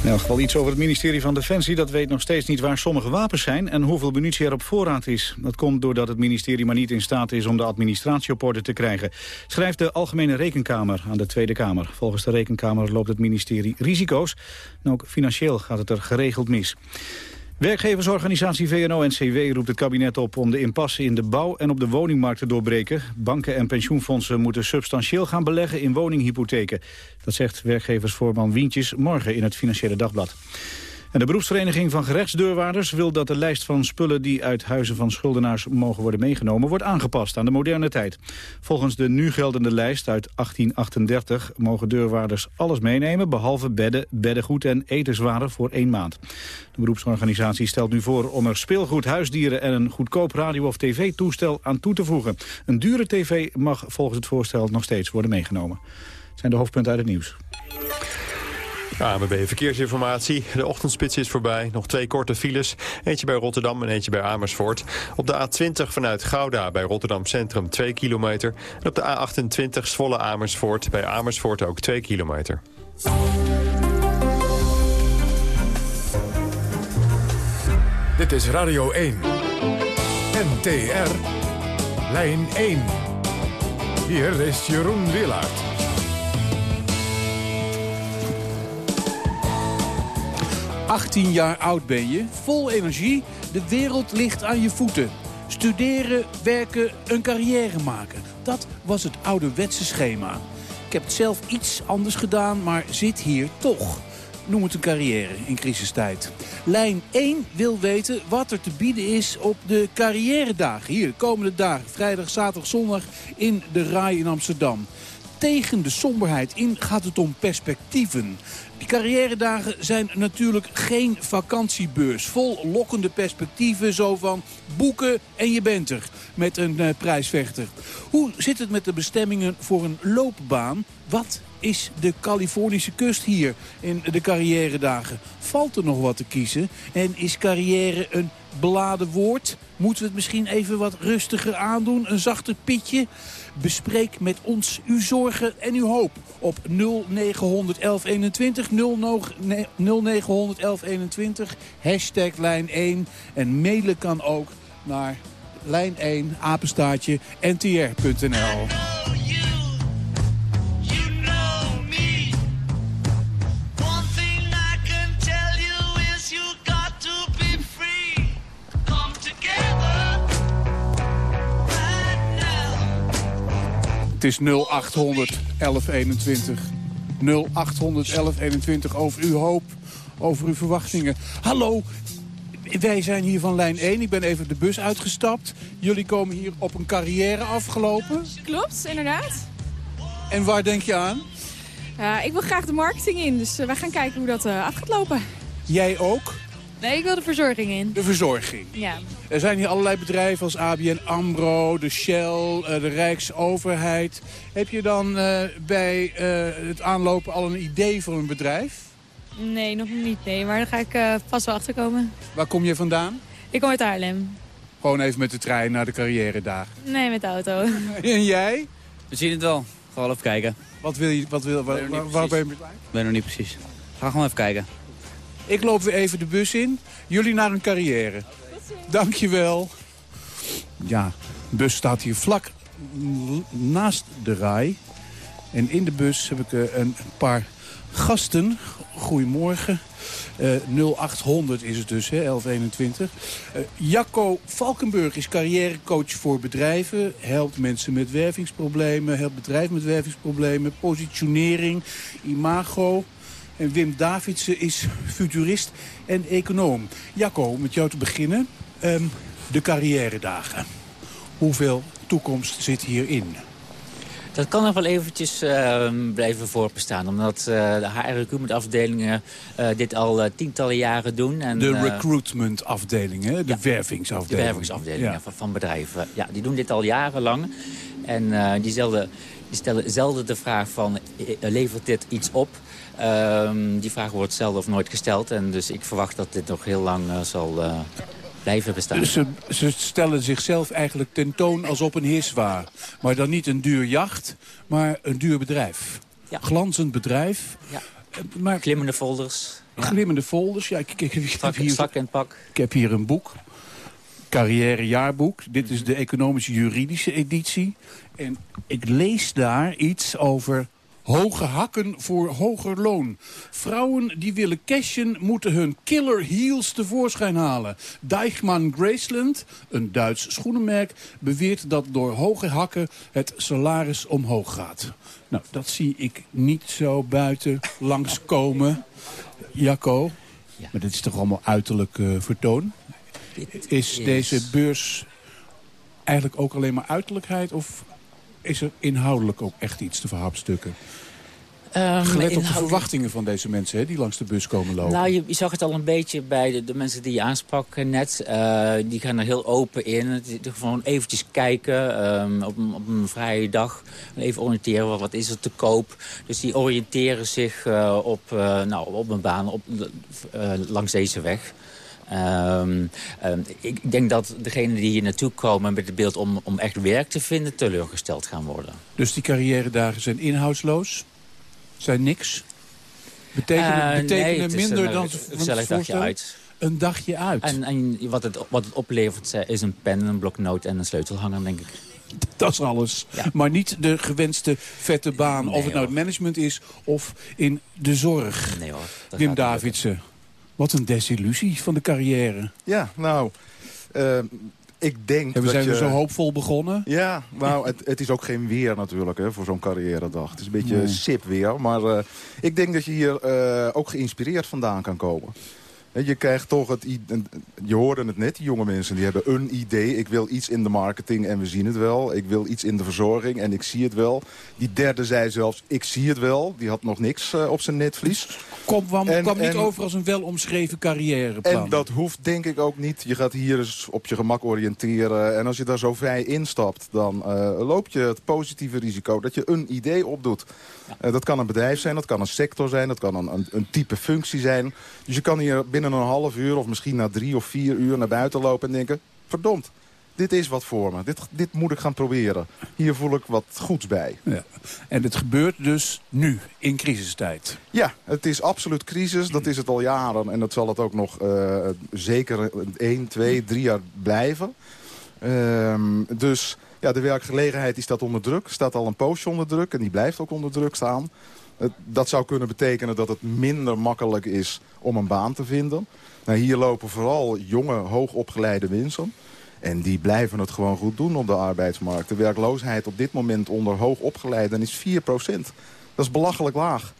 In elk iets over het ministerie van Defensie. Dat weet nog steeds niet waar sommige wapens zijn en hoeveel munitie er op voorraad is. Dat komt doordat het ministerie maar niet in staat is om de administratie op orde te krijgen. Schrijft de Algemene Rekenkamer aan de Tweede Kamer. Volgens de Rekenkamer loopt het ministerie risico's. En ook financieel gaat het er geregeld mis. Werkgeversorganisatie VNO-NCW roept het kabinet op om de impasse in de bouw en op de woningmarkt te doorbreken. Banken en pensioenfondsen moeten substantieel gaan beleggen in woninghypotheken. Dat zegt werkgeversvoorman Wientjes morgen in het Financiële Dagblad. En de beroepsvereniging van gerechtsdeurwaarders wil dat de lijst van spullen die uit huizen van schuldenaars mogen worden meegenomen wordt aangepast aan de moderne tijd. Volgens de nu geldende lijst uit 1838 mogen deurwaarders alles meenemen behalve bedden, beddengoed en etenswaren voor één maand. De beroepsorganisatie stelt nu voor om er speelgoed, huisdieren en een goedkoop radio- of tv-toestel aan toe te voegen. Een dure tv mag volgens het voorstel nog steeds worden meegenomen. Zijn de hoofdpunten uit het nieuws. AMB Verkeersinformatie. De ochtendspits is voorbij. Nog twee korte files. Eentje bij Rotterdam en eentje bij Amersfoort. Op de A20 vanuit Gouda bij Rotterdam Centrum 2 kilometer. En op de A28 Zwolle Amersfoort bij Amersfoort ook 2 kilometer. Dit is Radio 1. NTR. Lijn 1. Hier is Jeroen Willaert. 18 jaar oud ben je, vol energie, de wereld ligt aan je voeten. Studeren, werken, een carrière maken. Dat was het ouderwetse schema. Ik heb het zelf iets anders gedaan, maar zit hier toch. Noem het een carrière in crisistijd. Lijn 1 wil weten wat er te bieden is op de carrière-dagen. Hier, de komende dagen, vrijdag, zaterdag, zondag in de RAI in Amsterdam tegen de somberheid in gaat het om perspectieven. Die carrière-dagen zijn natuurlijk geen vakantiebeurs. Vol lokkende perspectieven, zo van boeken en je bent er. Met een uh, prijsvechter. Hoe zit het met de bestemmingen voor een loopbaan? Wat is de Californische kust hier in de carrière-dagen? Valt er nog wat te kiezen? En is carrière een beladen woord? Moeten we het misschien even wat rustiger aandoen? Een zachter pitje? Bespreek met ons uw zorgen en uw hoop op 0900 1121, 0900 1121, hashtag lijn 1. En mailen kan ook naar lijn 1 apenstaartje ntr.nl. Het is 0800 1121. 0800 1121 over uw hoop, over uw verwachtingen. Hallo, wij zijn hier van lijn 1. Ik ben even de bus uitgestapt. Jullie komen hier op een carrière afgelopen. Klopt, inderdaad. En waar denk je aan? Uh, ik wil graag de marketing in, dus uh, wij gaan kijken hoe dat uh, af gaat lopen. Jij ook? Nee, ik wil de verzorging in. De verzorging? Ja. Er zijn hier allerlei bedrijven als ABN AMRO, de Shell, de Rijksoverheid. Heb je dan uh, bij uh, het aanlopen al een idee voor een bedrijf? Nee, nog niet. Nee, maar daar ga ik uh, vast wel achter komen. Waar kom je vandaan? Ik kom uit Haarlem. Gewoon even met de trein naar de carrière dagen? Nee, met de auto. en jij? We zien het wel. Gewoon even kijken. Wat wil je? Wat wil, waar, ben je? Ik weet nog niet precies. Ga gewoon even kijken. Ik loop weer even de bus in. Jullie naar een carrière. Dankjewel. Ja, de bus staat hier vlak naast de rij. En in de bus heb ik uh, een paar gasten. Goedemorgen. Uh, 0800 is het dus, hè, 1121. Uh, Jacco Valkenburg is carrièrecoach voor bedrijven. Helpt mensen met wervingsproblemen. Helpt bedrijven met wervingsproblemen. Positionering, imago. En Wim Davidsen is futurist en econoom. Jacco, met jou te beginnen. Um, de carrière-dagen. Hoeveel toekomst zit hierin? Dat kan nog wel eventjes uh, blijven voorbestaan. Omdat uh, de HR-recruitmentafdelingen uh, dit al tientallen jaren doen. En, de recruitmentafdelingen, de ja, wervingsafdelingen. De wervingsafdelingen ja. van, van, bedrijven. Ja, die doen dit al jarenlang. En die, zelden, die stellen zelden de vraag van, levert dit iets op? Um, die vraag wordt zelden of nooit gesteld. En dus ik verwacht dat dit nog heel lang uh, zal uh, blijven bestaan. Dus ze, ze, stellen zichzelf eigenlijk tentoon als op een hiswaar. Maar dan niet een duur jacht, maar een duur bedrijf. Ja. Glanzend bedrijf. Ja. Maar... Klimmende folders. glimmende folders. Ja, ik, ik, heb hier, strak en pak. ik heb hier een boek. Carrièrejaarboek. Dit is de economische juridische editie. En ik lees daar iets over hoge hakken voor hoger loon. Vrouwen die willen cashen moeten hun killer heels tevoorschijn halen. Deichmann Graceland, een Duits schoenenmerk, beweert dat door hoge hakken het salaris omhoog gaat. Nou, dat zie ik niet zo buiten langskomen. Jacco, maar dit is toch allemaal uiterlijk eh, vertoon? Is is- deze beurs eigenlijk ook alleen maar uiterlijkheid... of is er inhoudelijk ook echt iets te verhapstukken? Ehm, Gelet op de verwachtingen van deze mensen hè, die langs de bus komen lopen. Nou, je, je zag het al een beetje bij de, de mensen die je aansprak eh, net. Eh, die gaan er heel open in. Gewoon eventjes kijken ehm, op, een, op een vrije dag. Even oriënteren, wat, wat is er te koop. Dus die oriënteren zich eh, op, nou, op een baan op, langs deze weg. Ehm, ehm, ik denk dat degenen die hier naartoe komen met het beeld om, om echt werk te vinden... teleurgesteld gaan worden. Dus die carrière-dagen zijn inhoudsloos? Zijn niks? Betekenen, is minder een, dan ze gezellig dagje uit. Een dagje uit. En, en wat, het, wat het oplevert eh, is een pen, een bloknoot en een sleutelhanger, denk ik. Dat is alles. Maar niet de gewenste vette baan. of het nou hoor. het management is of in de zorg. Nee hoor. Wim Davidsen. Wat een desillusie van de carrière. Ja, nou, eh, ik denk En we dat zijn je... zo hoopvol begonnen. Ja, nou, het, het is ook geen weer natuurlijk hè, voor zo'n carrière-dag. Het is een beetje Nee. sip weer. Maar eh, ik denk dat je hier eh, ook geïnspireerd vandaan kan komen. Je krijgt toch het... Je hoorde het net, die jonge mensen die hebben een idee. Ik wil iets in de marketing en we zien het wel. Ik wil iets in de verzorging en ik zie het wel. Die derde zei zelfs, ik zie het wel. Die had nog niks eh, op zijn netvlies. Kom, kwam, En- kwam niet over als een welomschreven carrièreplan. En dat hoeft denk ik ook niet. Je gaat hier eens op je gemak oriënteren. En als je daar zo vrij instapt, dan eh, loop je het positieve risico dat je een idee opdoet. Eh, dat kan een bedrijf zijn, dat kan een sector zijn, dat kan een, een, een type functie zijn. Dus je kan hier binnen een half uur of misschien na drie of vier uur naar buiten lopen en denken... verdomd, dit is wat voor me. Dit, dit moet ik gaan proberen. Hier voel ik wat goeds bij. Ja. En het gebeurt dus nu, in crisistijd. Ja, het is absoluut crisis. Dat is het al jaren. En dat zal het ook nog eh, zeker 1, 2, 3 jaar blijven. Ehm, dus ja, de werkgelegenheid die staat onder druk. Staat al een poosje onder druk. En die blijft ook onder druk staan. Dat zou kunnen betekenen dat het minder makkelijk is om een baan te vinden. Nou, hier lopen vooral jonge, hoogopgeleide mensen. En die blijven het gewoon goed doen op de arbeidsmarkt. De werkloosheid op dit moment onder hoogopgeleiden is 4% Dat is belachelijk laag.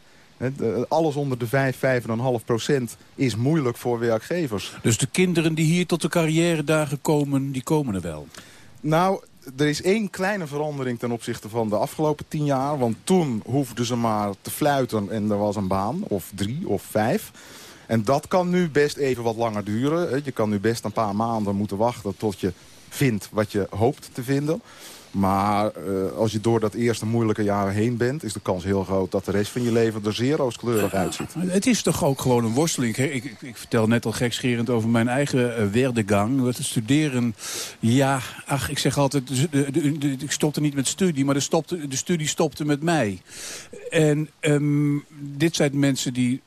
Alles onder de 5, 5,5 procent is moeilijk voor werkgevers. Dus de kinderen die hier tot de carrière-dagen komen, die komen er wel. Nou, er is één kleine verandering ten opzichte van de afgelopen tien jaar. Want toen hoefden ze maar te fluiten en er was een baan. Of drie of vijf. En dat kan nu best even wat langer duren. Je kan nu best een paar maanden moeten wachten tot je vindt wat je hoopt te vinden. Maar eh, als je door dat eerste moeilijke jaar heen bent... is de kans heel groot dat de rest van je leven er zeer rooskleurig uitziet. Het is toch ook gewoon een worsteling. Ik, ik, ik vertel net al gekscherend over mijn eigen uh, werdegang. Het studeren, ja, ach, ik zeg altijd... De, de, de, de- ik stopte niet met studie, maar de, stopte, de studie stopte met mij. En ehm, dit zijn mensen die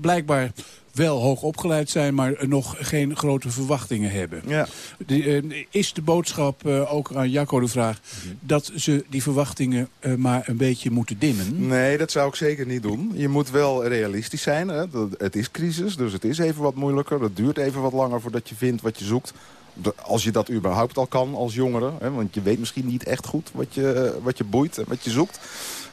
blijkbaar wel hoog opgeleid zijn... maar nog geen grote verwachtingen hebben. Ja. Eh, is de boodschap, eh, ook aan Jacco de vraag... dat ze die verwachtingen eh, maar een beetje moeten dimmen? Nee, dat zou ik zeker niet doen. Je moet wel realistisch zijn. Hè? Het is crisis, dus het is even wat moeilijker. Het duurt even wat langer voordat je vindt wat je zoekt. Als je dat überhaupt al kan als jongere. Hè? Want je weet misschien niet echt goed wat je, wat je boeit en wat je zoekt.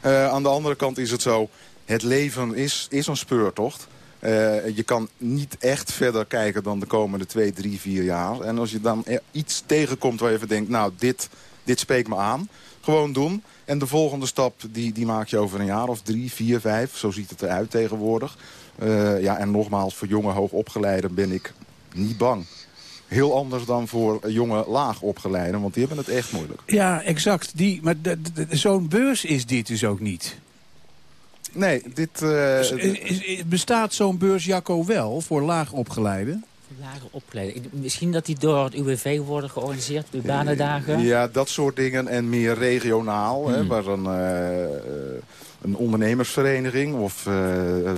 Aan de andere kant is het zo... Het leven is, is een speurtocht. Eh, je kan niet echt verder kijken dan de komende twee, drie, vier jaar. En als je dan er iets tegenkomt waar je van denkt... nou, dit, dit spreekt me aan. Gewoon doen. En de volgende stap die, die maak je over een jaar of drie, vier, vijf. Zo ziet het eruit tegenwoordig. Eh, ja, en nogmaals, voor jonge hoogopgeleiden ben ik niet bang. Heel anders dan voor jonge laagopgeleiden, want die hebben het echt moeilijk. Ja, exact. Die, maar zo'n beurs is dit dus ook niet. Nee, dit... eh, Dus, is- is- bestaat zo'n beurs, Jacco, wel voor laag opgeleiden? Lage opleiding. Ik- Misschien dat die door het UWV worden georganiseerd, de banendagen. Ja, dat soort dingen en meer regionaal. Hè, Hmm. waar een, eh, eh, een ondernemersvereniging of uh,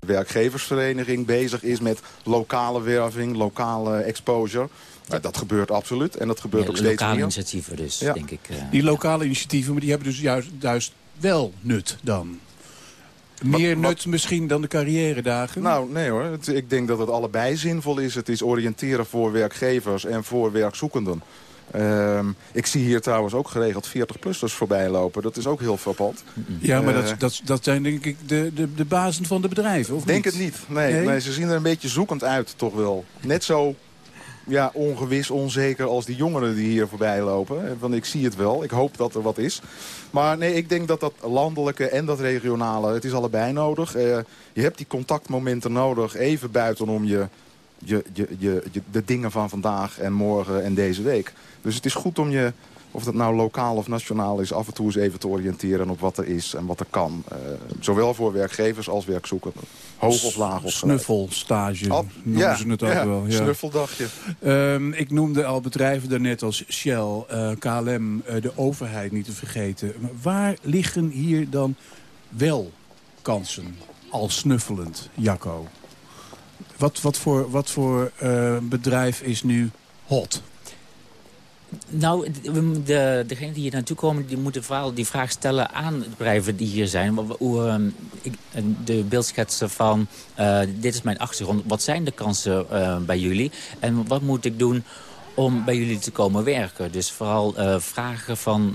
werkgeversvereniging bezig is met lokale werving, lokale exposure. Nou, dat gebeurt absoluut en dat gebeurt Ja, ook steeds lokale meer. initiatieven dus, Ja. denk ik. eh. Die lokale initiatieven, maar die hebben dus juist, juist wel nut dan. Meer nut misschien dan de carrière-dagen? Nou, nee hoor. Het- ik denk dat het allebei zinvol is. Het is oriënteren voor werkgevers en voor werkzoekenden. Ehm, ik zie hier trouwens ook geregeld 40-plussers voorbij lopen. Dat is ook heel frappant. ja, maar Eh, dat, dat, dat zijn denk ik de, de, de bazen van de bedrijven, of denk niet? het niet. Nee, Nee? nee? ze zien er een beetje zoekend uit, toch wel. Net zo ja, ongewis, onzeker als die jongeren die hier voorbij lopen. Eh, Want ik zie het wel. Ik hoop dat er wat is. Maar nee, ik denk dat dat landelijke en dat regionale, het is allebei nodig. Eh, je hebt die contactmomenten nodig, even buitenom je, je, je, je, je- de dingen van vandaag en morgen en deze week. Dus het is goed om je, of dat nou lokaal of nationaal is, af en toe eens even te oriënteren op wat er is en wat er kan. Eh, zowel voor werkgevers als werkzoekenden. Hoog of laag of Snuffelstage noemen ja, ze het ook ja, wel. Ja. snuffeldagje. Ehm, ik noemde al bedrijven daarnet als Shell, eh, KLM, eh, de overheid niet te vergeten. Maar waar liggen hier dan wel kansen, al snuffelend, Jacco? Wat, wat voor, wat voor bedrijf is nu hot? Nou, de, de, degenen die hier naartoe komen, die moeten vooral die vraag stellen aan de bedrijven die hier zijn. Ehm, de beeldschetsen van, eh, dit is mijn achtergrond. Wat zijn de kansen eh, bij jullie? En wat moet ik doen om bij jullie te komen werken? Dus vooral eh, vragen van,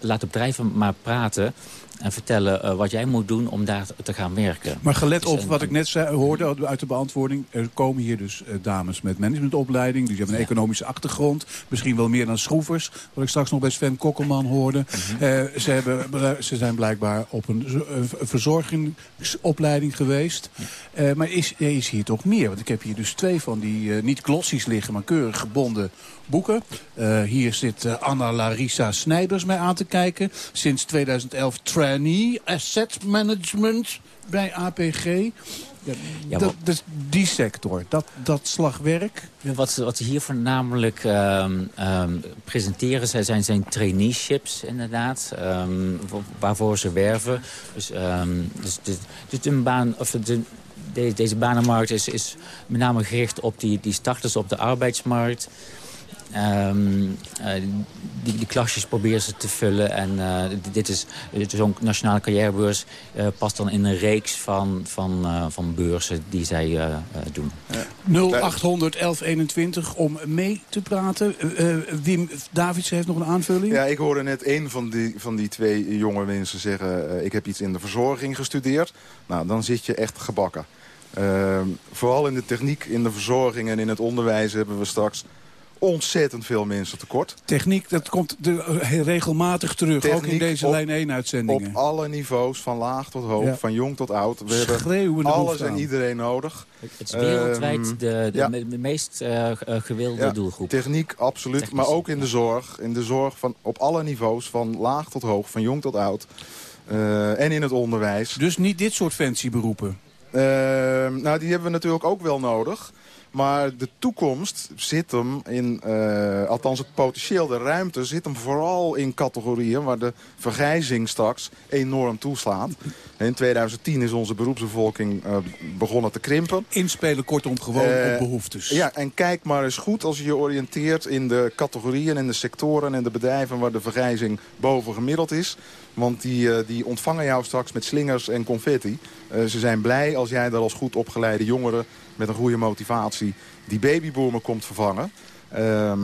laat de bedrijven maar praten. En vertellen eh, wat jij moet doen om daar te gaan werken. Maar gelet Dus op wat ik net zei, hoorde uit de beantwoording... er komen hier dus eh, dames met managementopleiding. Die hebben een economische achtergrond. Misschien wel meer dan schroevers. Wat ik straks nog bij Sven Kokkelman hoorde. Mhm. Eh, ze, hebben, ze zijn blijkbaar op een, verzorgingsopleiding geweest. Maar is, er is hier toch meer? Want ik heb hier dus twee van die niet glossies liggen... maar keurig gebonden boeken. Hier zit Anna Larissa Snijders mij aan te kijken. Sinds 2011 asset management bij APG. Ja, Ja, dat, dus die sector, dat, dat slagwerk. Wat ze, wat ze hier voornamelijk ehm, ehm, presenteren zijn, zijn, zijn traineeships inderdaad. ehm, wa- waarvoor ze werven. Dus, dus, dus, dus een baan, of de, de- deze banenmarkt is, is met name gericht op die, die starters op de arbeidsmarkt. Ehm, eh, die, die klasjes proberen ze te vullen. En eh, dit is dit is zo'n nationale carrièrebeurs. eh, past dan in een reeks van, van, eh, van beurzen die zij doen. 0800 1121 om mee te praten. Wim Davids heeft nog een aanvulling. Ja, ik hoorde net een van die, van die twee jonge mensen zeggen... ik heb iets in de verzorging gestudeerd. Nou, dan zit je echt gebakken. Ehm, vooral in de techniek, in de verzorging en in het onderwijs... hebben we straks ontzettend veel mensen tekort. Techniek, dat komt de, eh, regelmatig terug. ook in deze op- lijn 1 uitzendingen. Op alle niveaus, van laag tot hoog, Ja. van jong tot oud. We hebben alles en iedereen nodig. Het is wereldwijd Ehm, de, de, ja. me- de meest eh, eh, gewilde Ja, doelgroep. Techniek, absoluut. Technisch, maar ook in de zorg. In de zorg van, op alle niveaus, van laag tot hoog, van jong tot oud. Eh, en in het onderwijs. Dus niet dit soort fancy beroepen. Ehm, nou, die hebben we natuurlijk ook wel nodig. Maar de toekomst zit hem in, eh, althans het potentieel, de ruimte zit hem vooral in categorieën waar de vergrijzing straks enorm toeslaat. In 2010 is onze beroepsbevolking eh, begonnen te krimpen. Inspelen kortom gewoon Eh, op behoeftes. Ja, en kijk maar eens goed als je je oriënteert in de categorieën en de sectoren en de bedrijven waar de vergrijzing boven gemiddeld is. Want die, eh, die ontvangen jou straks met slingers en confetti. Eh, ze zijn blij als jij daar als goed opgeleide jongeren met een goede motivatie die babyboomer komt vervangen. Ehm,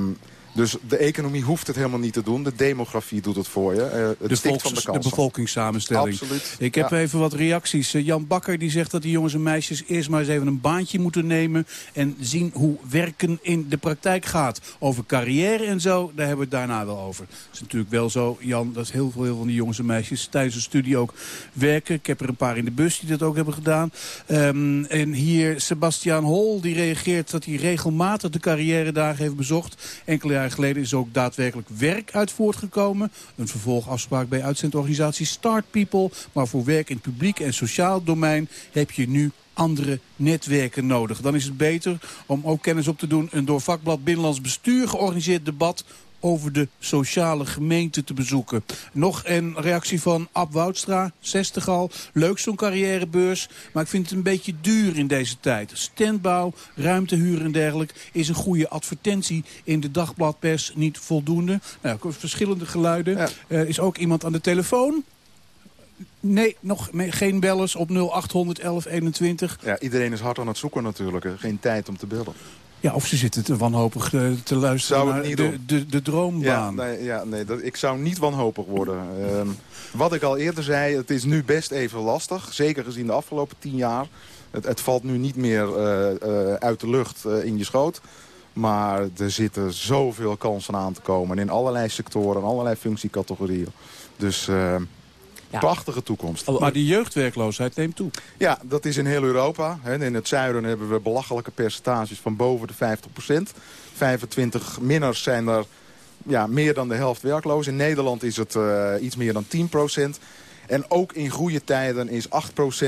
dus de economie hoeft het helemaal niet te doen. De demografie doet het voor je. Eh, het de, stikt van de volks, de bevolkingssamenstelling. Absoluut. Ik heb Ja. even wat reacties. Eh, Jan Bakker die zegt dat die jongens en meisjes eerst maar eens even een baantje moeten nemen... en zien hoe werken in de praktijk gaat. Over carrière en zo, daar hebben we het daarna wel over. Het is natuurlijk wel zo, Jan, dat heel veel van die jongens en meisjes... tijdens de studie ook werken. Ik heb er een paar in de bus die dat ook hebben gedaan. Ehm, en hier Sebastiaan Hol, die reageert dat hij regelmatig de carrière-dagen heeft bezocht. Enkele jaren geleden is ook daadwerkelijk werk uit voortgekomen. Een vervolgafspraak bij uitzendorganisatie Start People. Maar voor werk in het publiek en sociaal domein heb je nu andere netwerken nodig. Dan is het beter om ook kennis op te doen. Een door vakblad Binnenlands Bestuur georganiseerd debat over de sociale gemeente te bezoeken. Nog een reactie van Ab Woudstra, 60 al. Leuk zo'n carrièrebeurs, maar ik vind het een beetje duur in deze tijd. Standbouw, ruimtehuur en dergelijke is een goede advertentie in de dagbladpers niet voldoende. Nou, verschillende geluiden. Er is ook iemand aan de telefoon. Nee, nog geen bellers op 0800 1121. Ja, iedereen is hard aan het zoeken natuurlijk. Geen tijd om te bellen. Ja, of ze zitten te wanhopig eh, te luisteren zou naar niet de, de, de, droombaan. Ja, nee, ja, nee dat, ik zou niet wanhopig worden. Ehm, wat ik al eerder zei, het is nu best even lastig. Zeker gezien de afgelopen tien jaar. Het, het valt nu niet meer uh, uh, uit de lucht in je schoot. Maar er zitten zoveel kansen aan te komen. In allerlei sectoren, allerlei functiecategorieën. Dus... Ja. Prachtige toekomst. Maar die jeugdwerkloosheid neemt toe. Ja, dat is in heel Europa. hè. In het zuiden hebben we belachelijke percentages van boven de 50% 25 minners zijn er ja, meer dan de helft werkloos. In Nederland is het eh, iets meer dan 10% En ook in goede tijden is 8%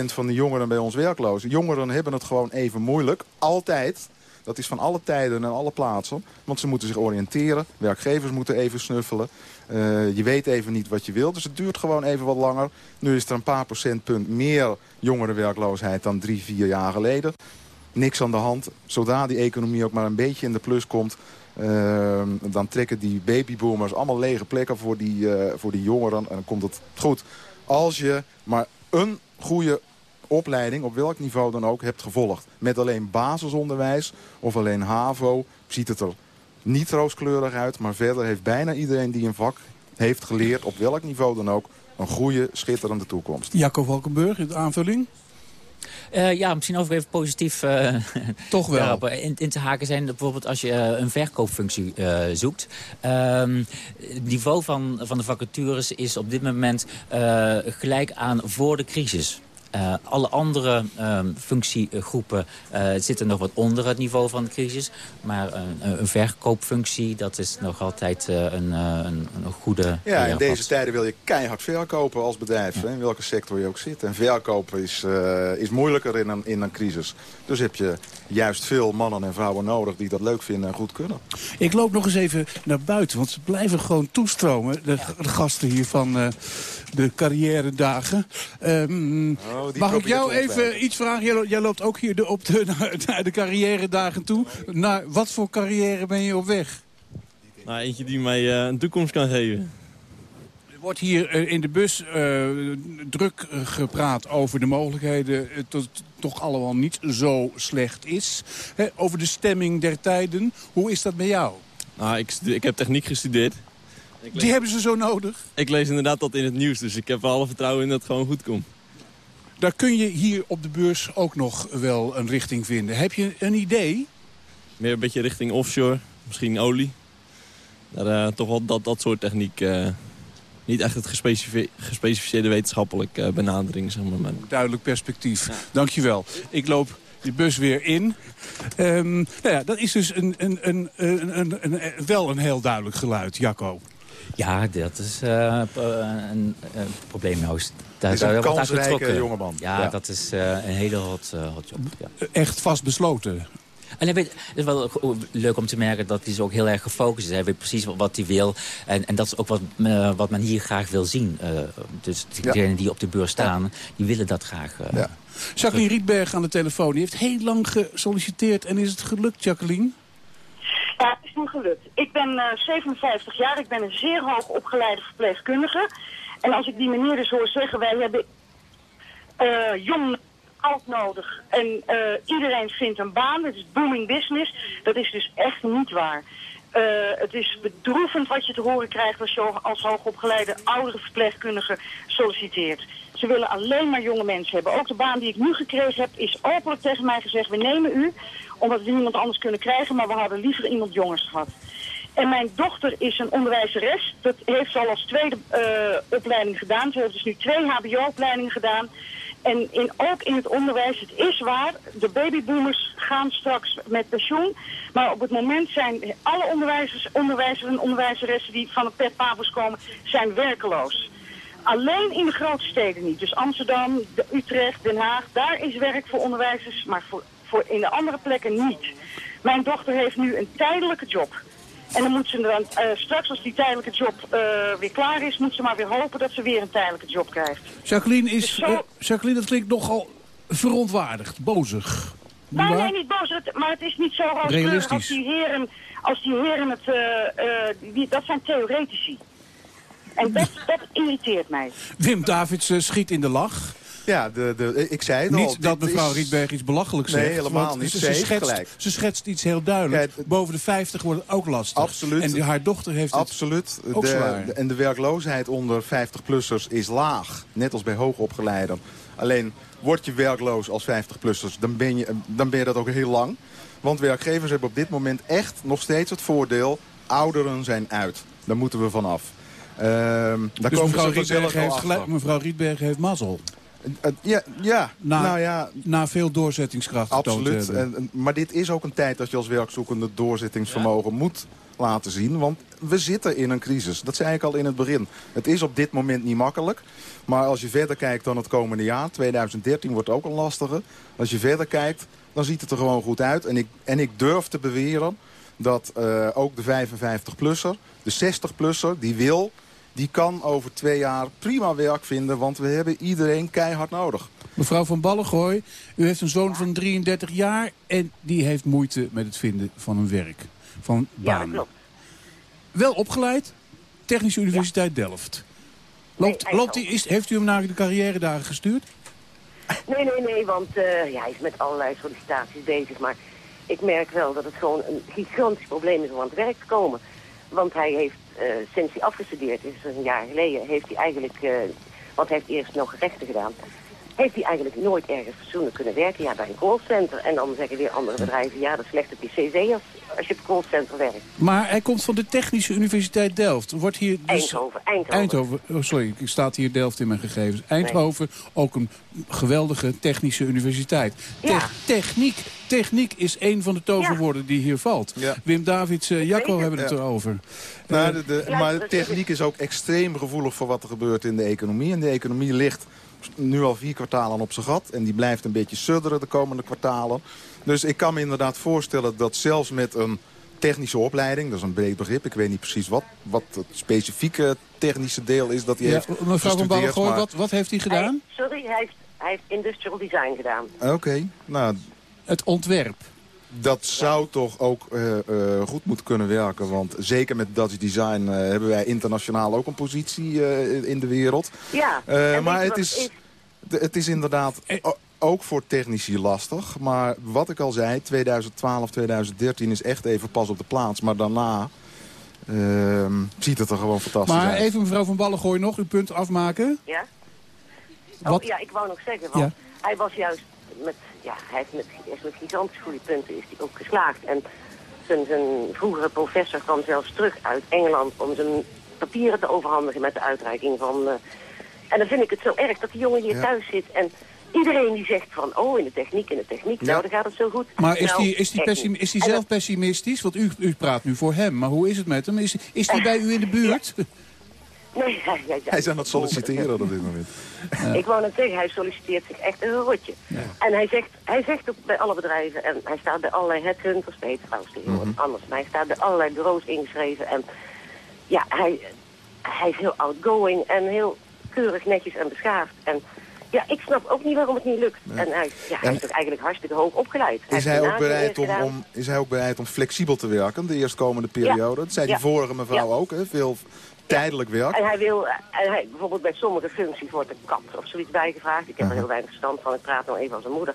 van de jongeren bij ons werkloos. Jongeren hebben het gewoon even moeilijk. Altijd. Dat is van alle tijden en alle plaatsen. Want ze moeten zich oriënteren. Werkgevers moeten even snuffelen. Eh, je weet even niet wat je wilt. Dus het duurt gewoon even wat langer. Nu is er een paar procentpunt meer jongerenwerkloosheid dan drie, vier jaar geleden. Niks aan de hand. Zodra die economie ook maar een beetje in de plus komt... eh, dan trekken die babyboomers allemaal lege plekken voor die, eh, voor die jongeren. En dan komt het goed. Als je maar een goede opleiding, op welk niveau dan ook, hebt gevolgd. Met alleen basisonderwijs of alleen HAVO ziet het er niet rooskleurig uit. Maar verder heeft bijna iedereen die een vak heeft geleerd, op welk niveau dan ook, een goede, schitterende toekomst. Jacco Valkenburg, de aanvulling? Eh, ja, misschien over even positief eh, Toch wel. daarop in, in te haken zijn. Bijvoorbeeld als je eh, een verkoopfunctie eh, zoekt. Ehm, het niveau van, van de vacatures is op dit moment eh, gelijk aan voor de crisis. Eh, alle andere ehm, functiegroepen eh, zitten nog wat onder het niveau van de crisis. Maar een, een verkoopfunctie, dat is nog altijd eh, een, een, een goede Ja, in deze tijden wil je keihard verkopen als bedrijf. Hè, in welke sector je ook zit. En verkopen is, eh, is moeilijker in een, in een crisis. Dus heb je juist veel mannen en vrouwen nodig die dat leuk vinden en goed kunnen. Ik loop nog eens even naar buiten, want ze blijven gewoon toestromen. De, de gasten hier van eh, de carrière dagen. Ehm, Oh, mag ik jou even iets vragen? Jij, lo- jij loopt ook hier de, op de, naar, naar de carrière dagen toe. Naar wat voor carrière ben je op weg? Nou, eentje die mij eh, een toekomst kan geven. Er wordt hier eh, in de bus eh, druk gepraat over de mogelijkheden... dat het toch allemaal niet zo slecht is. Hè, over de stemming der tijden. Hoe is dat bij jou? Nou, ik, ik heb techniek gestudeerd. Lees, Die hebben ze zo nodig. ik lees inderdaad dat in het nieuws, dus ik heb alle vertrouwen in dat het gewoon goed komt. Daar kun je hier op de beurs ook nog wel een richting vinden. Heb je een idee? Meer een beetje richting offshore, misschien olie. Daar, eh, toch wel dat, dat soort techniek. eh, niet echt het gespecifi- gespecificeerde wetenschappelijk eh, benadering, zeg maar. maar Duidelijk perspectief. Dankjewel. Ik loop die bus weer in. Ehm, nou ja, dat is dus een, een, een, een, een, een- wel een heel duidelijk geluid, Jacco. Ja, dat is eh, p- eh, een eh, probleem, Joost. Daar, is een kansrijke getrokken. jongeman. Ja, Ja. dat is eh, een hele hot, eh, hot job. Ja. Echt vastbesloten. En hij weet, het is wel leuk om te merken dat hij zo ook heel erg gefocust is. Hij weet precies wat, wat hij wil. En, en dat is ook wat, wat men hier graag wil zien. Eh, dus degenen die op de beurs staan, die willen dat graag. Jacqueline Rietberg aan de telefoon. Die heeft heel lang gesolliciteerd. En is het gelukt, Jacqueline? Ja, is nu gelukt. Ik ben eh, 57 jaar, ik ben een zeer hoog opgeleide verpleegkundige. En als ik die meneer dus hoor zeggen, wij hebben eh, jong oud nodig en eh, iedereen vindt een baan, het is booming business, dat is dus echt niet waar. Eh, het is bedroevend wat je te horen krijgt als je als hoogopgeleide oudere verpleegkundige solliciteert. Ze willen alleen maar jonge mensen hebben. Ook de baan die ik nu gekregen heb is openlijk tegen mij gezegd, we nemen u, omdat we niemand anders kunnen krijgen, maar we hadden liever iemand jongers gehad. En mijn dochter is een onderwijzeres. Dat heeft ze al als tweede eh, opleiding gedaan. Ze heeft dus nu twee hbo-opleidingen gedaan. En in, ook in het onderwijs, het is waar, de babyboomers gaan straks met pensioen. Maar op het moment zijn alle onderwijzers, onderwijzers en onderwijzeressen die van het pet Pabus komen, zijn werkeloos. Alleen in de grote steden niet. Dus Amsterdam, de- Utrecht, Den Haag, daar is werk voor onderwijzers, maar voor, voor in de andere plekken niet. Mijn dochter heeft nu een tijdelijke job. En dan moet ze dan, eh, straks als die tijdelijke job eh, weer klaar is, moet ze maar weer hopen dat ze weer een tijdelijke job krijgt. Jacqueline, is, Dus zo- eh, Jacqueline, dat klinkt nogal verontwaardigd, bozig. Nee, waar? nee, niet boos, maar het is niet zo rooskleurig als die heren, als die heren het, die, dat zijn theoretici. En dat, dat irriteert mij. Wim Davids schiet in de lach. Ja, de, de, ik zei het al. Niet dat mevrouw is- Rietberg iets belachelijks Nee, zegt. helemaal want niet. Ze, schetst, gelijk. ze schetst iets heel duidelijk. Boven de 50 wordt het ook lastig. Absoluut. En die- haar dochter heeft het Absoluut. ook De- zwaar. de- en de werkloosheid onder 50-plussers is laag. Net als bij hoogopgeleiden. Alleen, word je werkloos als 50-plussers, dan, ben je- dan ben je dat ook heel lang. Want werkgevers hebben op dit moment echt nog steeds het voordeel... ouderen zijn uit. Daar moeten we vanaf. Ehm daar dus komen mevrouw Rietberg, heeft mevrouw Rietberg heeft mazzel. Ja, ja, Na, nou ja, na veel doorzettingskracht Absoluut. en- maar dit is ook een tijd dat je als werkzoekende doorzettingsvermogen moet laten zien. Want we zitten in een crisis. Dat zei ik al in het begin. Het is op dit moment niet makkelijk. Maar als je verder kijkt dan het komende jaar, 2013 wordt ook een lastige. Als je verder kijkt, dan ziet het er gewoon goed uit. En ik, en ik durf te beweren dat eh, ook de 55-plusser, de 60-plusser, die wil... die kan over twee jaar prima werk vinden. Want we hebben iedereen keihard nodig. Mevrouw van Ballengooi, u heeft een zoon van 33 jaar... en die heeft moeite met het vinden van een werk, van baan. klopt. Wel opgeleid, Technische Universiteit Delft. Loopt, Nee, loopt die, is, heeft u hem naar de carrière dagen gestuurd? Nee, nee, nee, want eh, ja, hij is met allerlei sollicitaties bezig. Maar ik merk wel dat het gewoon een gigantisch probleem is om aan het werk te komen. Want hij heeft, eh, sinds hij afgestudeerd is, een jaar geleden, heeft hij eigenlijk, eh, want hij heeft eerst nog rechten gedaan, heeft hij eigenlijk nooit ergens fatsoenlijk kunnen werken. Ja, bij een callcenter. En dan zeggen weer andere bedrijven, ja, dat is slecht op je cv als, als je op een callcenter werkt. Maar hij komt van de Technische Universiteit Delft. Wordt hier dus... Eindhoven, Eindhoven. Eindhoven. Oh, sorry, ik staat hier Delft in mijn gegevens. Eindhoven, ook een geweldige technische universiteit. Te- techniek. Techniek is een van de toverwoorden die hier valt. Wim Davids, uh, Jacco hebben het Ja. erover. Nou, Eh, de, de- maar de techniek is ook extreem gevoelig voor wat er gebeurt in de economie. En de economie ligt nu al vier kwartalen op zijn gat. En die blijft een beetje sudderen de komende kwartalen. Dus ik kan me inderdaad voorstellen dat zelfs met een technische opleiding... dat is een breed begrip, ik weet niet precies wat, wat het specifieke technische deel is dat hij ja, heeft mevrouw van Ballengooi, maar- wat, wat heeft hij gedaan? Hij- sorry, hij heeft, hij heeft industrial design gedaan. Oké, nou... Het ontwerp. Dat zou toch ook eh, eh, goed moeten kunnen werken. Want zeker met Dutch Design eh, hebben wij internationaal ook een positie eh, in de wereld. Ja, Eh, maar het is, het is inderdaad ook voor technici lastig. Maar wat ik al zei, 2012, 2013 is echt even pas op de plaats. Maar daarna ehm, ziet het er gewoon fantastisch Maar uit. even mevrouw van Ballengooi nog, uw punt afmaken. Ja? Wat? Oh, ja, ik wou nog zeggen, want Ja. hij was juist met, ja, hij heeft met, is met gigantisch goede punten is hij ook geslaagd. En zijn, zijn vroegere professor kwam zelfs terug uit Engeland om zijn papieren te overhandigen met de uitreiking van... eh, en dan vind ik het zo erg dat die jongen hier Ja. thuis zit en iedereen die zegt van, oh, in de techniek, in de techniek, nou, dan gaat het zo goed. Maar is Nou, die, is die, pessim- is die zelf pessimistisch? Want u, u praat nu voor hem, maar hoe is het met hem? Is, is die bij u in de buurt? dat- Nee, ja, ja, ja. Hij is aan het solliciteren op dit moment. Ik wou net zeggen, hij solliciteert zich echt een rotje. En hij zegt, hij zegt ook bij alle bedrijven, en hij staat bij allerlei headhunters, nee, trouwens tegenwoordig anders, maar hij staat bij allerlei bureaus ingeschreven. En ja, hij, hij is heel outgoing en heel keurig, netjes en beschaafd. En ja, ik snap ook niet waarom het niet lukt. En hij, ja, hij En- is toch eigenlijk hartstikke hoog opgeleid. Is hij, ook bereid om, om, is hij ook bereid om flexibel te werken de eerstkomende periode? Dat zei die vorige mevrouw Ja. ook, hè? veel tijdelijk werk. En hij wil, en hij, bijvoorbeeld bij sommige functies wordt een kapper of zoiets bijgevraagd. Ik heb er heel weinig verstand van, ik praat nou even als een moeder.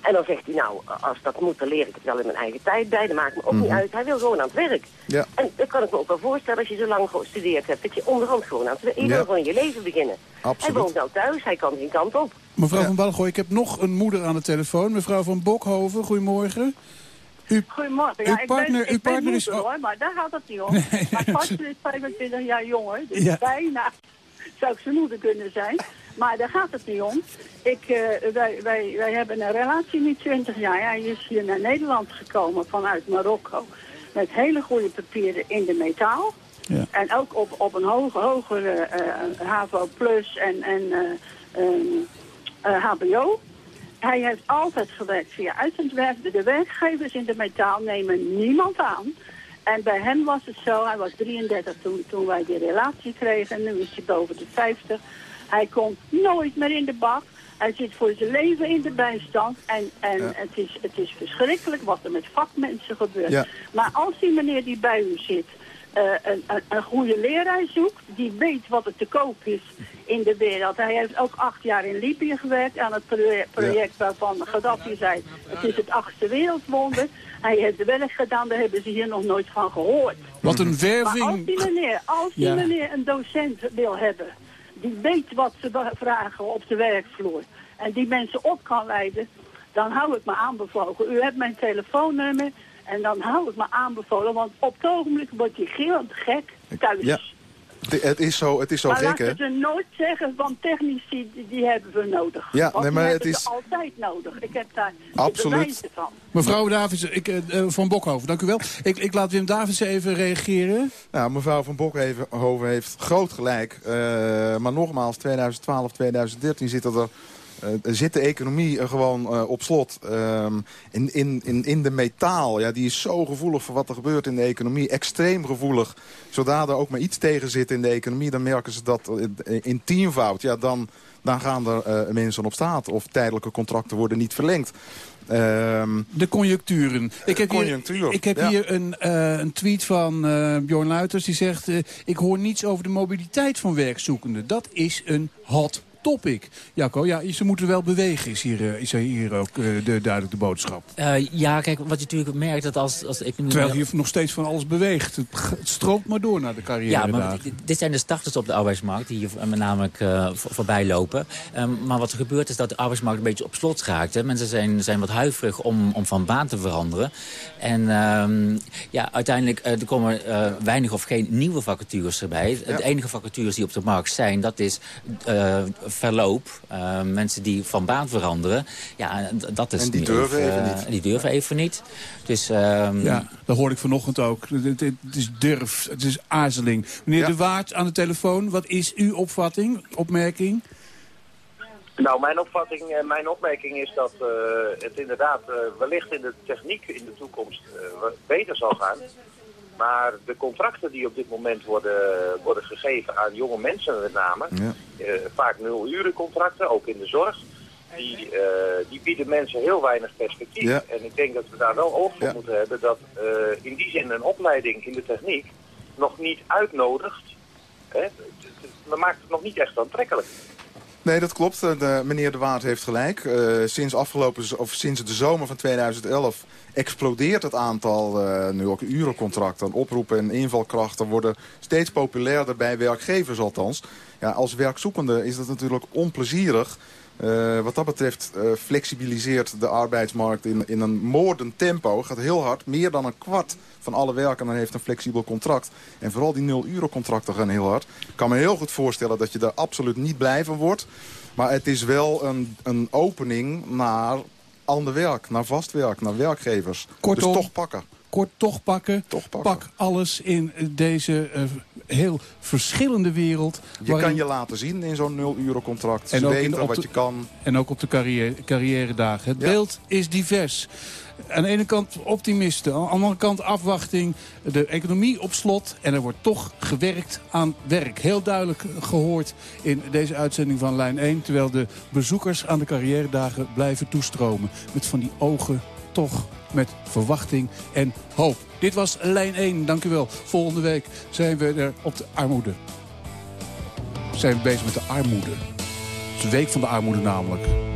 En dan zegt hij, nou, als dat moet, dan leer ik het wel in mijn eigen tijd bij. Dat maakt me ook niet Mhm. uit. Hij wil gewoon aan het werk. Ja. En dat kan ik me ook wel voorstellen als je zo lang gestudeerd hebt. Dat je onderhand gewoon aan het werk... Je Ja. wil gewoon je leven beginnen. Absoluut. Hij woont nou thuis, hij kan geen kant op. Mevrouw van Ballengooi, ik heb nog een moeder aan de telefoon. Mevrouw van Bokhoven, goedemorgen. U, Goedemorgen. Uw ik partner- ben, ik ben partner is- hoor, maar daar gaat het niet om. Mijn partner is 25 jaar jonger, dus Ja. bijna zou ik zijn moeder kunnen zijn. Maar daar gaat het niet om. Ik, eh, wij, wij, wij hebben een relatie nu 20 jaar. Hij is hier naar Nederland gekomen vanuit Marokko. Met hele goede papieren in de metaal. Ja. En ook op, op een hoge, hogere HAVO Plus en, en eh, ehm, eh, HBO. Hij heeft altijd gewerkt via uitzendwerk. De, werkgevers in de metaal nemen niemand aan. En bij hem was het zo, hij was 33 toen, toen wij die relatie kregen. En nu is hij boven de 50. Hij komt nooit meer in de bak. Hij zit voor zijn leven in de bijstand. En, en het, is, het is verschrikkelijk wat er met vakmensen gebeurt. Ja. Maar als die meneer die bij u zit... eh, een, een, een goede leraar zoekt, die weet wat er te koop is in de wereld. Hij heeft ook acht jaar in Libië gewerkt aan het proje- project waarvan Gaddafi zei... het is het achtste wereldwonder. Hij heeft werk gedaan, daar hebben ze hier nog nooit van gehoord. Wat een Maar als werving. die meneer, als die Ja. meneer een docent wil hebben... die weet wat ze vragen op de werkvloer... en die mensen op kan leiden... dan hou ik me aanbevolen. U hebt mijn telefoonnummer... en dan hou ik me aanbevolen... want op het ogenblik wordt hij gillend gek thuis. Ja. Het- Het is zo, het is zo maar gek, hè? laten ze nooit zeggen van technici, die, die hebben we nodig. Ja, Want nee, maar die het hebben is- altijd nodig. Ik heb daar de Absoluut. bewijzen van. Mevrouw Davids, ik, eh, eh, van Bokhoven, dank u wel. Ik, ik laat Wim Davids even reageren. Nou, mevrouw van Bokhoven heeft groot gelijk. Eh, maar nogmaals, 2012, 2013 zit er... eh, zit de economie er gewoon eh, op slot. Ehm, in, in, in, in de metaal, ja, die is zo gevoelig voor wat er gebeurt in de economie. Extreem gevoelig. Zodra er ook maar iets tegen zit in de economie... dan merken ze dat eh, in tienvoud. Ja, dan, dan gaan er eh, mensen op staat. Of tijdelijke contracten worden niet verlengd. Ehm, De conjuncturen. Ik heb conjunctuur, hier, ik heb ja. hier een, eh, een tweet van eh Bjorn Luiters. Die zegt, eh, ik hoor niets over de mobiliteit van werkzoekenden. Dat is een hot topic. Jacco, ja, ze moeten wel bewegen, is hier, eh, is hier ook eh, de, duidelijk de boodschap. Eh, ja, kijk, wat je natuurlijk merkt, dat als, als de economie... Terwijl hier nog steeds van alles beweegt. Het, stroomt maar door naar de carrière. Ja, maar dit, dit zijn de starters op de arbeidsmarkt die hier met voor- voorbij lopen. Ehm, maar wat er gebeurt is dat de arbeidsmarkt een beetje op slot raakt. Hè. Mensen zijn, zijn wat huiverig om, om van baan te veranderen. En ehm, ja, uiteindelijk er komen eh, weinig of geen nieuwe vacatures erbij. De enige vacatures die op de markt zijn, dat is verloop. Eh, mensen die van baan veranderen. Ja, dat is En die durven even eh, niet. Die durven even niet. Dus, ehm, Ja, dat hoorde ik vanochtend ook. Het, het- het is durf, het is aarzeling. Meneer De Waard aan de telefoon, wat is uw opvatting, opmerking? Nou, mijn opvatting en mijn opmerking is dat eh, het inderdaad eh, wellicht in de techniek in de toekomst eh, beter zal gaan. Maar de contracten die op dit moment worden, worden gegeven aan jonge mensen met name, eh, vaak nul uren contracten, ook in de zorg, die, eh, die bieden mensen heel weinig perspectief. Ja. En ik denk dat we daar wel oog voor moeten hebben dat eh, in die zin een opleiding in de techniek nog niet uitnodigt. Hè, het maakt het nog niet echt aantrekkelijk. Nee, dat klopt. Eh, De, meneer De Waard heeft gelijk. Eh, sinds, afgelopen, of sinds de zomer van 2011 explodeert het aantal eh, nu ook urencontracten. Oproepen en invalkrachten worden steeds populairder bij werkgevers althans. Ja, als werkzoekende is dat natuurlijk onplezierig. Eh, wat dat betreft eh, flexibiliseert de arbeidsmarkt in, in een moordend tempo. Gaat heel hard. Meer dan een kwart van alle werkenden heeft een flexibel contract. En vooral die nul-uren-contracten gaan heel hard. Ik kan me heel goed voorstellen dat je daar absoluut niet blij van wordt. Maar het is wel een, een opening naar ander werk, naar vast werk, naar werkgevers. Kortom, dus toch pakken. Kort toch pakken. Pak alles in deze eh, heel verschillende wereld. Je waarin- kan je laten zien in zo'n nul-uren-contract. Ze En weten wat je kan. En ook op de carrière, carrière dagen. Het beeld is divers. Aan de ene kant optimisten, aan de andere kant afwachting. De economie op slot en er wordt toch gewerkt aan werk. Heel duidelijk gehoord in deze uitzending van Lijn 1. Terwijl de bezoekers aan de carrière blijven toestromen. Met van die ogen toch met verwachting en hoop. Dit was Lijn 1, dank u wel. Volgende week zijn we er op de armoede. Zijn we bezig met de armoede. Het is de week van de armoede namelijk.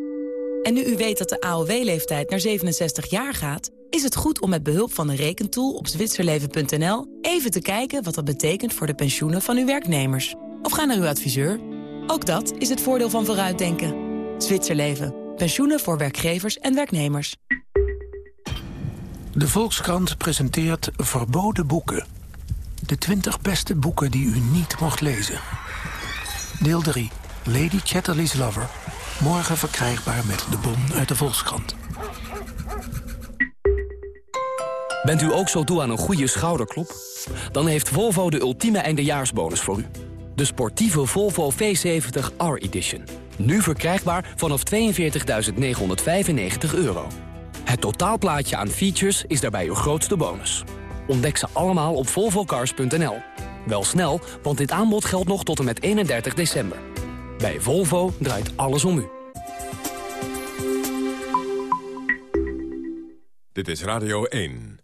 En nu u weet dat de AOW-leeftijd naar 67 jaar gaat... is het goed om met behulp van de rekentool op zwitserleven.nl... even te kijken wat dat betekent voor de pensioenen van uw werknemers. Of ga naar uw adviseur. Ook dat is het voordeel van vooruitdenken. Zwitserleven. Pensioenen voor werkgevers en werknemers. De Volkskrant presenteert Verboden Boeken. De 20 beste boeken die u niet mocht lezen. Deel 3. Lady Chatterley's Lover. Morgen verkrijgbaar met de bon uit de Volkskrant. Bent u ook zo toe aan een goede schouderklop? Dan heeft Volvo de ultieme eindejaarsbonus voor u. De sportieve Volvo V70 R-Edition. Nu verkrijgbaar vanaf 42.995 euro. Het totaalplaatje aan features is daarbij uw grootste bonus. Ontdek ze allemaal op volvocars.nl. Wel snel, want dit aanbod geldt nog tot en met 31 december. Bij Volvo draait alles om u. Dit is Radio 1.